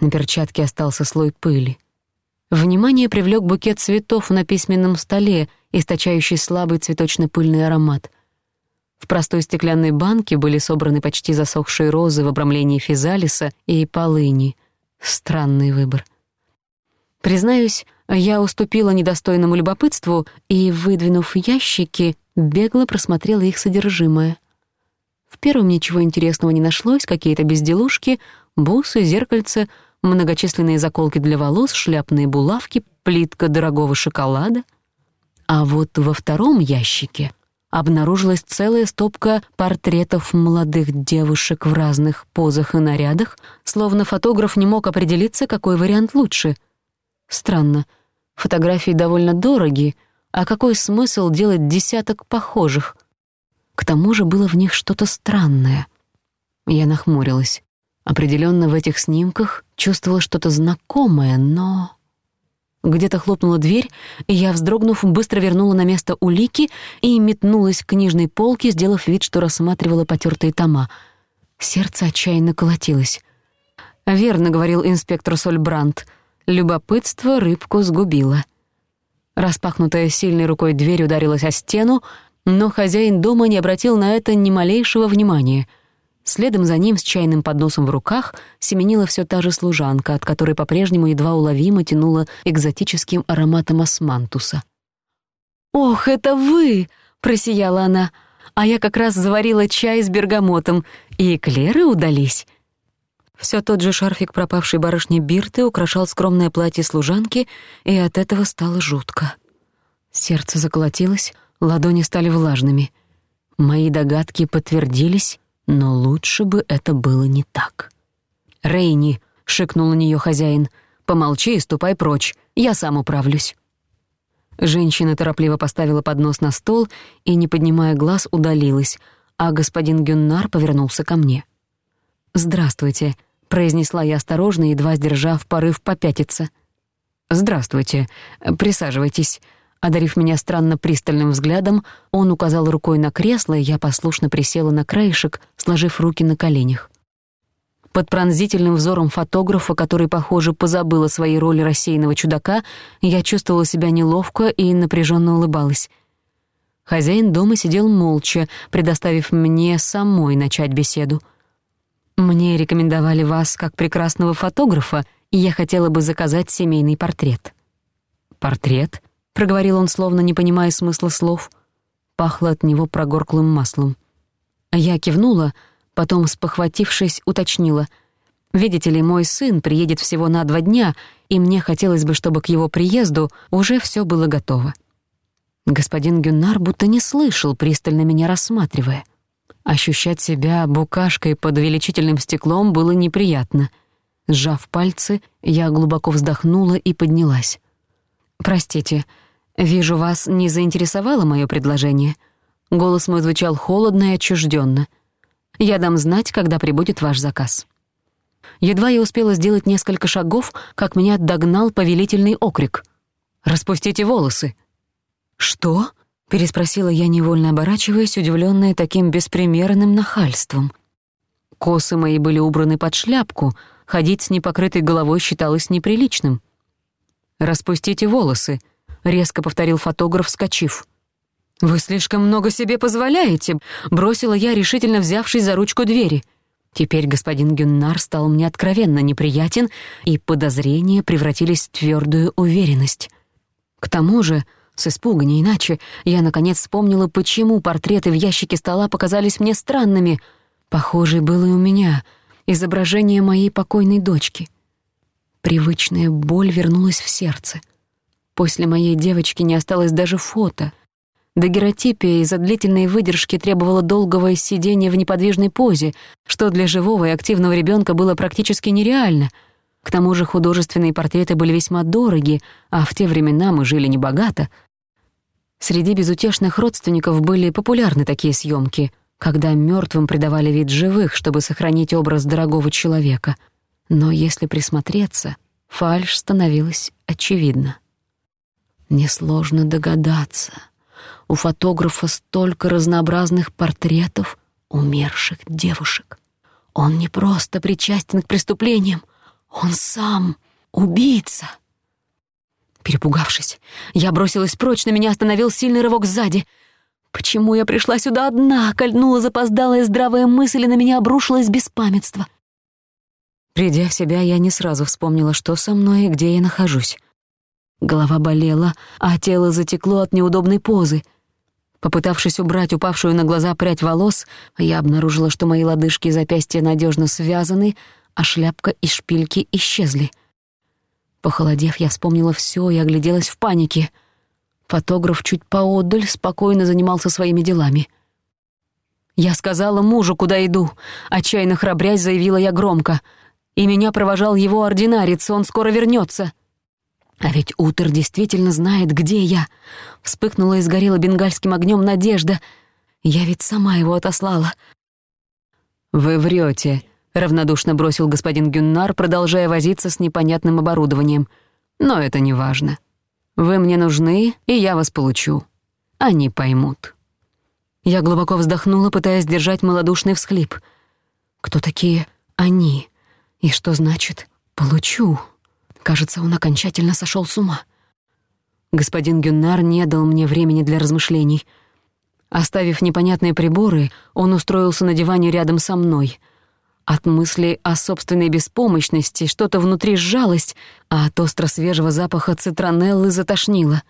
На перчатке остался слой пыли. Внимание привлёк букет цветов на письменном столе, источающий слабый цветочно-пыльный аромат. В простой стеклянной банке были собраны почти засохшие розы в обрамлении физалиса и полыни. Странный выбор. Признаюсь, я уступила недостойному любопытству и, выдвинув ящики, бегло просмотрела их содержимое. В первом ничего интересного не нашлось, какие-то безделушки, бусы, зеркальце, многочисленные заколки для волос, шляпные булавки, плитка дорогого шоколада. А вот во втором ящике обнаружилась целая стопка портретов молодых девушек в разных позах и нарядах, словно фотограф не мог определиться, какой вариант лучше. Странно — Фотографии довольно дороги, а какой смысл делать десяток похожих? К тому же было в них что-то странное. Я нахмурилась. Определенно в этих снимках чувствовала что-то знакомое, но... Где-то хлопнула дверь, и я, вздрогнув, быстро вернула на место улики и метнулась к книжной полке, сделав вид, что рассматривала потертые тома. Сердце отчаянно колотилось. «Верно», — говорил инспектор Сольбрант, — любопытство рыбку сгубило. Распахнутая сильной рукой дверь ударилась о стену, но хозяин дома не обратил на это ни малейшего внимания. Следом за ним с чайным подносом в руках семенила всё та же служанка, от которой по-прежнему едва уловимо тянула экзотическим ароматом османтуса. «Ох, это вы!» — просияла она. «А я как раз заварила чай с бергамотом, и эклеры удались». Всё тот же шарфик пропавшей барышни Бирты украшал скромное платье служанки, и от этого стало жутко. Сердце заколотилось, ладони стали влажными. Мои догадки подтвердились, но лучше бы это было не так. «Рейни!» — шикнул на неё хозяин. «Помолчи и ступай прочь, я сам управлюсь». Женщина торопливо поставила поднос на стол и, не поднимая глаз, удалилась, а господин Гюннар повернулся ко мне. «Здравствуйте», произнесла я осторожно, едва сдержав порыв попятиться. «Здравствуйте. Присаживайтесь». Одарив меня странно пристальным взглядом, он указал рукой на кресло, и я послушно присела на краешек, сложив руки на коленях. Под пронзительным взором фотографа, который, похоже, позабыл о своей роли рассеянного чудака, я чувствовала себя неловко и напряженно улыбалась. Хозяин дома сидел молча, предоставив мне самой начать беседу — мне рекомендовали вас как прекрасного фотографа, и я хотела бы заказать семейный портрет». «Портрет?» — проговорил он, словно не понимая смысла слов. Пахло от него прогорклым маслом. Я кивнула, потом, спохватившись, уточнила. «Видите ли, мой сын приедет всего на два дня, и мне хотелось бы, чтобы к его приезду уже всё было готово». Господин Гюннар будто не слышал, пристально меня рассматривая — ощущать себя букашкой под увеличительным стеклом было неприятно. Сжав пальцы, я глубоко вздохнула и поднялась. «Простите, вижу, вас не заинтересовало мое предложение?» Голос мой звучал холодно и отчужденно. «Я дам знать, когда прибудет ваш заказ». Едва я успела сделать несколько шагов, как меня догнал повелительный окрик. «Распустите волосы!» «Что?» переспросила я, невольно оборачиваясь, удивлённая таким беспримерным нахальством. Косы мои были убраны под шляпку, ходить с непокрытой головой считалось неприличным. «Распустите волосы», — резко повторил фотограф, вскочив. «Вы слишком много себе позволяете», — бросила я, решительно взявшись за ручку двери. Теперь господин Гюннар стал мне откровенно неприятен, и подозрения превратились в твёрдую уверенность. К тому же с испуга не иначе, я наконец вспомнила, почему портреты в ящике стола показались мне странными. Похожей было и у меня изображение моей покойной дочки. Привычная боль вернулась в сердце. После моей девочки не осталось даже фото. Дагеротипия из-за длительной выдержки требовала долгого сидения в неподвижной позе, что для живого и активного ребёнка было практически нереально — к тому же художественные портреты были весьма дороги, а в те времена мы жили небогато, Среди безутешных родственников были популярны такие съемки, когда мертвым придавали вид живых, чтобы сохранить образ дорогого человека. Но если присмотреться, фальшь становилась очевидна. Несложно догадаться. У фотографа столько разнообразных портретов умерших девушек. Он не просто причастен к преступлениям, он сам убийца. Перепугавшись, я бросилась прочь, на меня остановил сильный рывок сзади. Почему я пришла сюда одна? Кольнула запоздалая здравая мысль, и на меня обрушилось беспамятство. Придя в себя, я не сразу вспомнила, что со мной и где я нахожусь. Голова болела, а тело затекло от неудобной позы. Попытавшись убрать упавшую на глаза прядь волос, я обнаружила, что мои лодыжки и запястья надежно связаны, а шляпка и шпильки исчезли. Похолодев, я вспомнила все и огляделась в панике. Фотограф чуть поодаль спокойно занимался своими делами. «Я сказала мужу, куда иду», — отчаянно храбрясь заявила я громко. «И меня провожал его ординарец, он скоро вернется. «А ведь Утер действительно знает, где я!» Вспыхнула и сгорела бенгальским огнем надежда. «Я ведь сама его отослала!» «Вы врете, равнодушно бросил господин Гюннар, продолжая возиться с непонятным оборудованием. Но это не важно. Вы мне нужны, и я вас получу. Они поймут. Я глубоко вздохнула, пытаясь держать малодушный всхлип. Кто такие они? И что значит получу? Кажется, он окончательно сошёл с ума. Господин Гюннар не дал мне времени для размышлений. Оставив непонятные приборы, он устроился на диване рядом со мной. От мысли о собственной беспомощности что-то внутри сжалось, а от остро-свежего запаха цитронеллы затошнило.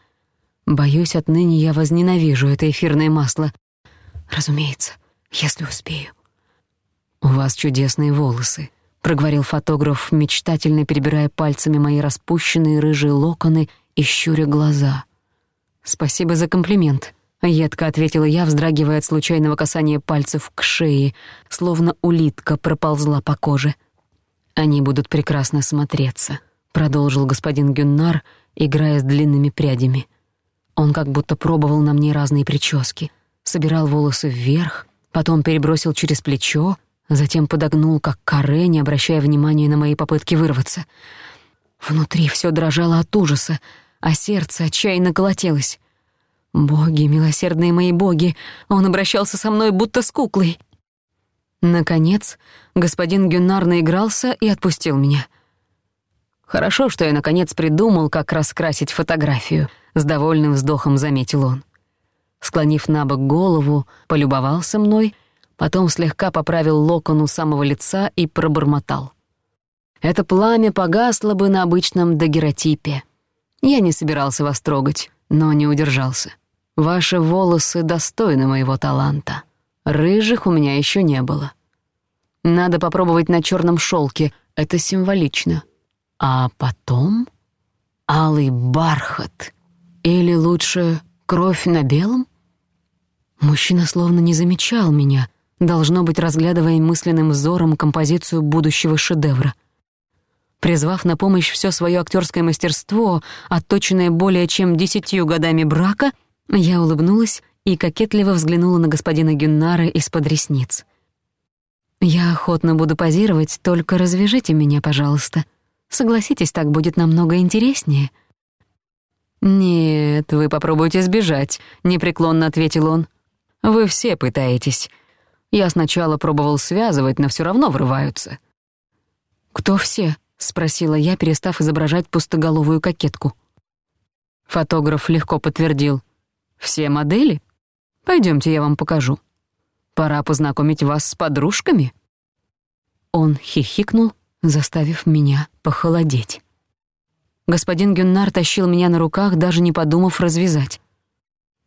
Боюсь, отныне я возненавижу это эфирное масло. Разумеется, если успею. «У вас чудесные волосы», — проговорил фотограф, мечтательно перебирая пальцами мои распущенные рыжие локоны и щуря глаза. «Спасибо за комплимент. — едко ответила я, вздрагивая от случайного касания пальцев к шее, словно улитка проползла по коже. «Они будут прекрасно смотреться», — продолжил господин Гюннар, играя с длинными прядями. Он как будто пробовал на мне разные прически. Собирал волосы вверх, потом перебросил через плечо, затем подогнул, как каре, не обращая внимания на мои попытки вырваться. Внутри всё дрожало от ужаса, а сердце отчаянно колотилось. Боги, милосердные мои боги, он обращался со мной будто с куклой. Наконец, господин Гюннар наигрался и отпустил меня. «Хорошо, что я наконец придумал, как раскрасить фотографию», — с довольным вздохом заметил он. Склонив на бок голову, полюбовался мной, потом слегка поправил локон у самого лица и пробормотал. «Это пламя погасло бы на обычном дагеротипе. Я не собирался вас трогать, но не удержался. Ваши волосы достойны моего таланта. Рыжих у меня еще не было. Надо попробовать на черном шелке, это символично. А потом алый бархат. Или лучше кровь на белом? Мужчина словно не замечал меня, должно быть, разглядывая мысленным взором композицию будущего шедевра. Призвав на помощь все свое актерское мастерство, отточенное более чем десятью годами брака — я улыбнулась и кокетливо взглянула на господина Гюннара из-под ресниц. «Я охотно буду позировать, только развяжите меня, пожалуйста. Согласитесь, так будет намного интереснее». «Нет, вы попробуйте сбежать», — непреклонно ответил он. «Вы все пытаетесь. Я сначала пробовал связывать, но всё равно врываются». «Кто все?» — спросила я, перестав изображать пустоголовую кокетку. Фотограф легко подтвердил. Все модели? Пойдемте, я вам покажу. Пора познакомить вас с подружками». Он хихикнул, заставив меня похолодеть. Господин Гюннар тащил меня на руках, даже не подумав развязать.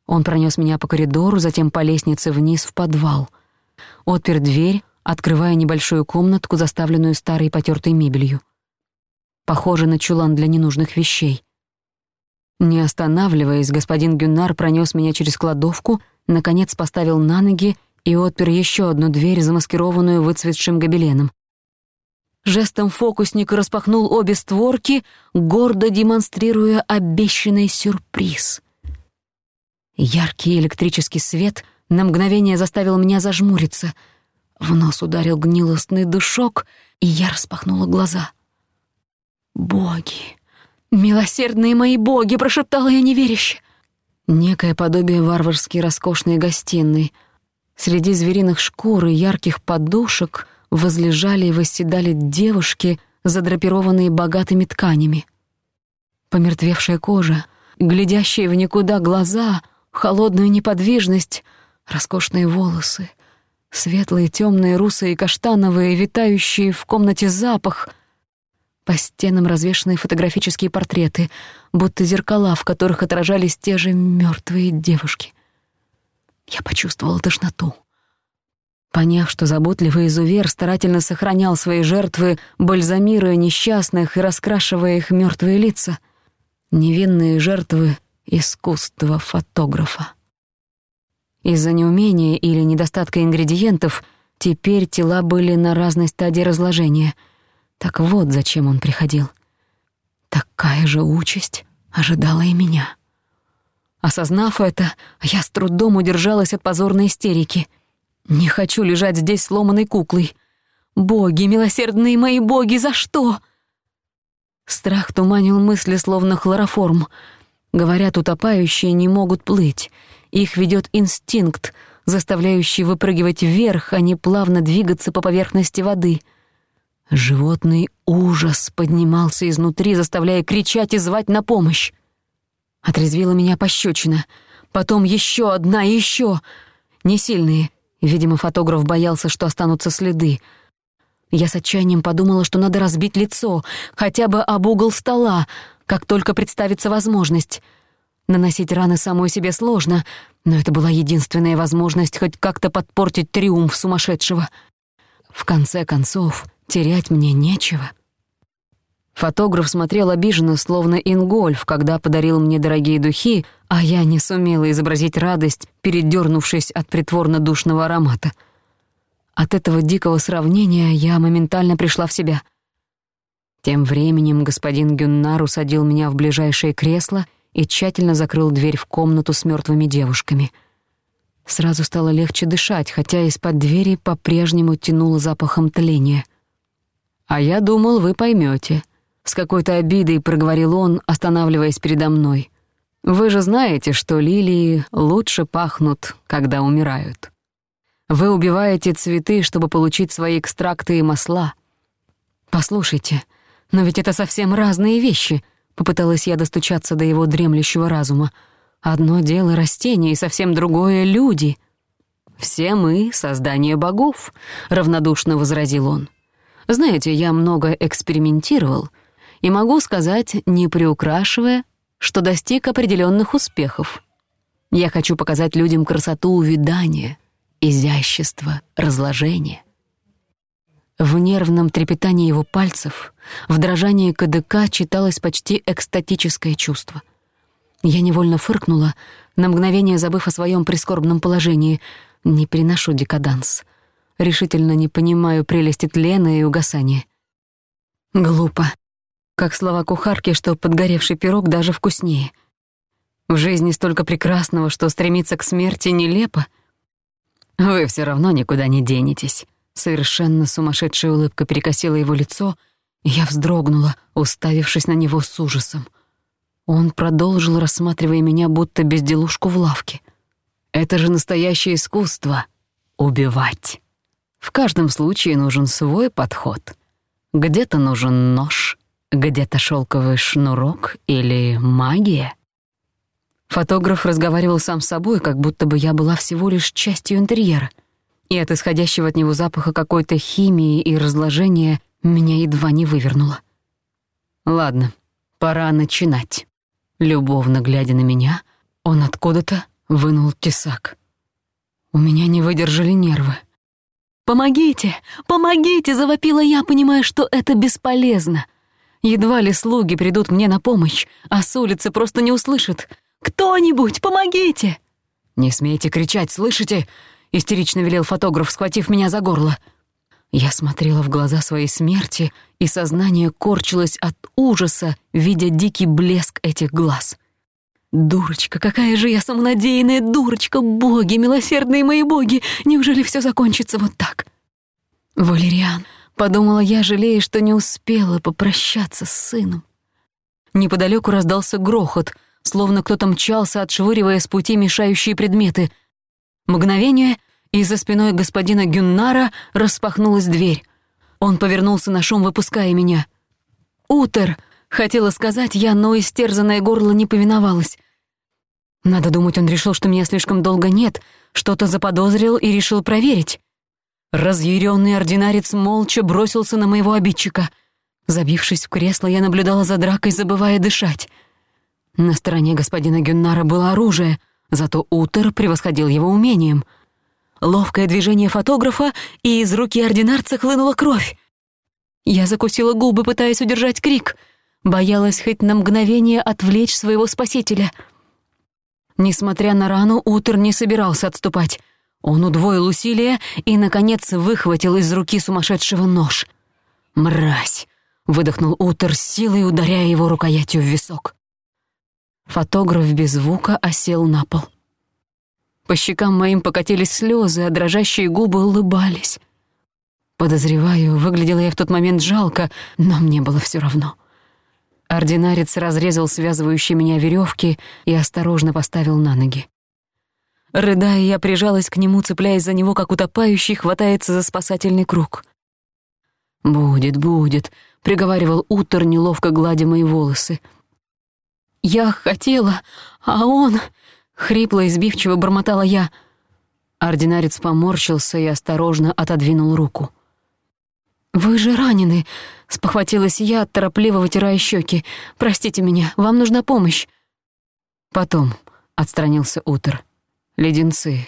Он пронес меня по коридору, затем по лестнице вниз в подвал. Отпер дверь, открывая небольшую комнатку, заставленную старой потертой мебелью. Похоже на чулан для ненужных вещей. Не останавливаясь, господин Гюннар пронёс меня через кладовку, наконец поставил на ноги и отпер ещё одну дверь, замаскированную выцветшим гобеленом. Жестом фокусник распахнул обе створки, гордо демонстрируя обещанный сюрприз. Яркий электрический свет на мгновение заставил меня зажмуриться. В нос ударил гнилостный душок, и я распахнула глаза. «Боги!» «Милосердные мои боги!» — прошептала я неверяще. Некое подобие варварски роскошной гостиной. Среди звериных шкур и ярких подушек возлежали и восседали девушки, задрапированные богатыми тканями. Помертвевшая кожа, глядящие в никуда глаза, холодную неподвижность, роскошные волосы, светлые, темные, русые, каштановые, витающие в комнате запах — по стенам развешаны фотографические портреты, будто зеркала, в которых отражались те же мертвые девушки. Я почувствовала тошноту. Поняв, что заботливый изувер старательно сохранял свои жертвы, бальзамируя несчастных и раскрашивая их мертвые лица, невинные жертвы искусства фотографа. Из-за неумения или недостатка ингредиентов теперь тела были на разной стадии разложения — так вот, зачем он приходил. Такая же участь ожидала и меня. Осознав это, я с трудом удержалась от позорной истерики. Не хочу лежать здесь сломанной куклой. Боги, милосердные мои боги, за что? Страх туманил мысли, словно хлороформ. Говорят, утопающие не могут плыть. Их ведет инстинкт, заставляющий выпрыгивать вверх, а не плавно двигаться по поверхности воды — Животный ужас поднимался изнутри, заставляя кричать и звать на помощь. Отрезвила меня пощечина. Потом еще одна еще. несильные, Видимо, фотограф боялся, что останутся следы. Я с отчаянием подумала, что надо разбить лицо, хотя бы об угол стола, как только представится возможность. Наносить раны самой себе сложно, но это была единственная возможность хоть как-то подпортить триумф сумасшедшего. В конце концов, терять мне нечего. Фотограф смотрел обиженно, словно ингольф, когда подарил мне дорогие духи, а я не сумела изобразить радость, передернувшись от притворно-душного аромата. От этого дикого сравнения я моментально пришла в себя. Тем временем господин Гюннар усадил меня в ближайшее кресло и тщательно закрыл дверь в комнату с мертвыми девушками. Сразу стало легче дышать, хотя из-под двери по-прежнему тянуло запахом тления. «А я думал, вы поймёте», — с какой-то обидой проговорил он, останавливаясь передо мной. «Вы же знаете, что лилии лучше пахнут, когда умирают. Вы убиваете цветы, чтобы получить свои экстракты и масла». «Послушайте, но ведь это совсем разные вещи», — попыталась я достучаться до его дремлющего разума. «Одно дело растения и совсем другое — люди». «Все мы — создание богов», — равнодушно возразил он. Знаете, я много экспериментировал и могу сказать, не приукрашивая, что достиг определенных успехов. Я хочу показать людям красоту увядания, изящество, разложение. В нервном трепетании его пальцев, в дрожании КДК читалось почти экстатическое чувство. Я невольно фыркнула, на мгновение забыв о своем прискорбном положении. «Не приношу декаданс решительно не понимаю прелести тлена и угасания. Глупо. Как слова кухарки, что подгоревший пирог даже вкуснее. В жизни столько прекрасного, что стремиться к смерти нелепо. Вы все равно никуда не денетесь. Совершенно сумасшедшая улыбка перекосила его лицо, и я вздрогнула, уставившись на него с ужасом. Он продолжил, рассматривая меня, будто безделушку в лавке. «Это же настоящее искусство — убивать!» В каждом случае нужен свой подход. Где-то нужен нож, где-то шелковый шнурок или магия. Фотограф разговаривал сам с собой, как будто бы я была всего лишь частью интерьера. И от исходящего от него запаха какой-то химии и разложения меня едва не вывернуло. Ладно, пора начинать. Любовно глядя на меня, он откуда-то вынул тесак. У меня не выдержали нервы. «Помогите! Помогите!» — завопила я, понимая, что это бесполезно. Едва ли слуги придут мне на помощь, а с улицы просто не услышат. «Кто-нибудь, помогите!» «Не смейте кричать, слышите?» — истерично велел фотограф, схватив меня за горло. Я смотрела в глаза своей смерти, и сознание корчилось от ужаса, видя дикий блеск этих глаз. «Дурочка, какая же я самонадеянная дурочка! Боги, милосердные мои боги! Неужели все закончится вот так?» «Валериан», — подумала я, жалея, что не успела попрощаться с сыном. Неподалеку раздался грохот — словно кто-то мчался, отшвыривая с пути мешающие предметы. Мгновение, и за спиной господина Гюннара распахнулась дверь. Он повернулся на шум, выпуская меня. «Утер!» — Хотела сказать я, но истерзанное горло не повиновалось. Надо думать, он решил, что меня слишком долго нет, что-то заподозрил и решил проверить. Разъярённый ординарец молча бросился на моего обидчика. Забившись в кресло, я наблюдала за дракой, забывая дышать. На стороне господина Гюннара было оружие, зато Утер превосходил его умением. Ловкое движение фотографа, и из руки ординарца хлынула кровь. Я закусила губы, пытаясь удержать крик — боялась хоть на мгновение отвлечь своего спасителя. Несмотря на рану, Утер не собирался отступать. Он удвоил усилия и, наконец, выхватил из руки сумасшедшего нож. «Мразь!» — выдохнул Утер, силой ударяя его рукоятью в висок. Фотограф без звука осел на пол. По щекам моим покатились слезы, а дрожащие губы улыбались. Подозреваю, выглядела я в тот момент жалко, но мне было все равно. — Ординарец разрезал связывающие меня веревки и осторожно поставил на ноги. Рыдая, я прижалась к нему, цепляясь за него, как утопающий хватается за спасательный круг. «Будет, будет», — приговаривал Утор, неловко гладя мои волосы. «Я хотела, а он...» — хрипло и сбивчиво бормотала я. Ординарец поморщился и осторожно отодвинул руку. «Вы же ранены», Спохватилась я, торопливо вытирая щеки. «Простите меня, вам нужна помощь». «Потом», — отстранился Утер. «Леденцы».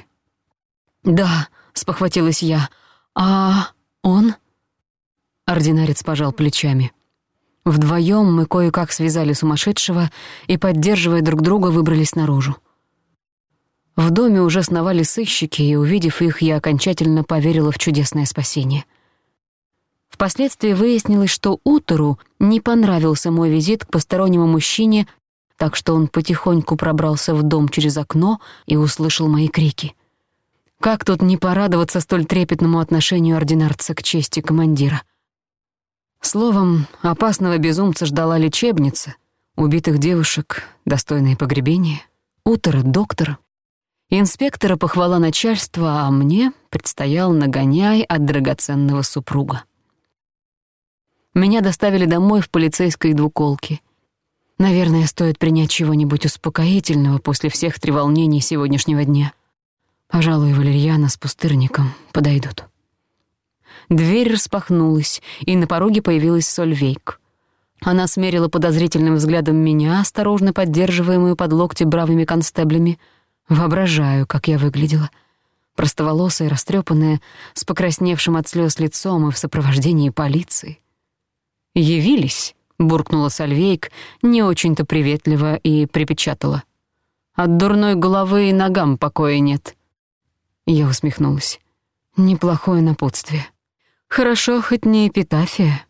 «Да», — спохватилась я. «А он?» Ординарец пожал плечами. Вдвоем мы кое-как связали сумасшедшего и, поддерживая друг друга, выбрались наружу. В доме уже сновали сыщики, и, увидев их, я окончательно поверила в чудесное спасение — Впоследствии выяснилось, что Утору не понравился мой визит к постороннему мужчине, так что он потихоньку пробрался в дом через окно и услышал мои крики. Как тут не порадоваться столь трепетному отношению ординарца к чести командира? Словом, опасного безумца ждала лечебница, убитых девушек, достойное погребение, утро доктора. Инспектора похвала начальства, а мне предстоял нагоняй от драгоценного супруга. Меня доставили домой в полицейской двуколке. Наверное, стоит принять чего-нибудь успокоительного после всех треволнений сегодняшнего дня. Пожалуй, валерьяна с пустырником подойдут. Дверь распахнулась, и на пороге появилась Сольвейк. Она смерила подозрительным взглядом меня, осторожно поддерживаемую под локти бравыми констеблями. Воображаю, как я выглядела. Простоволосая, растрёпанная, с покрасневшим от слёз лицом и в сопровождении полиции. «Явились», — буркнула Сальвейк, не очень-то приветливо и припечатала. «От дурной головы и ногам покоя нет». Я усмехнулась. «Неплохое напутствие. Хорошо, хоть не эпитафия».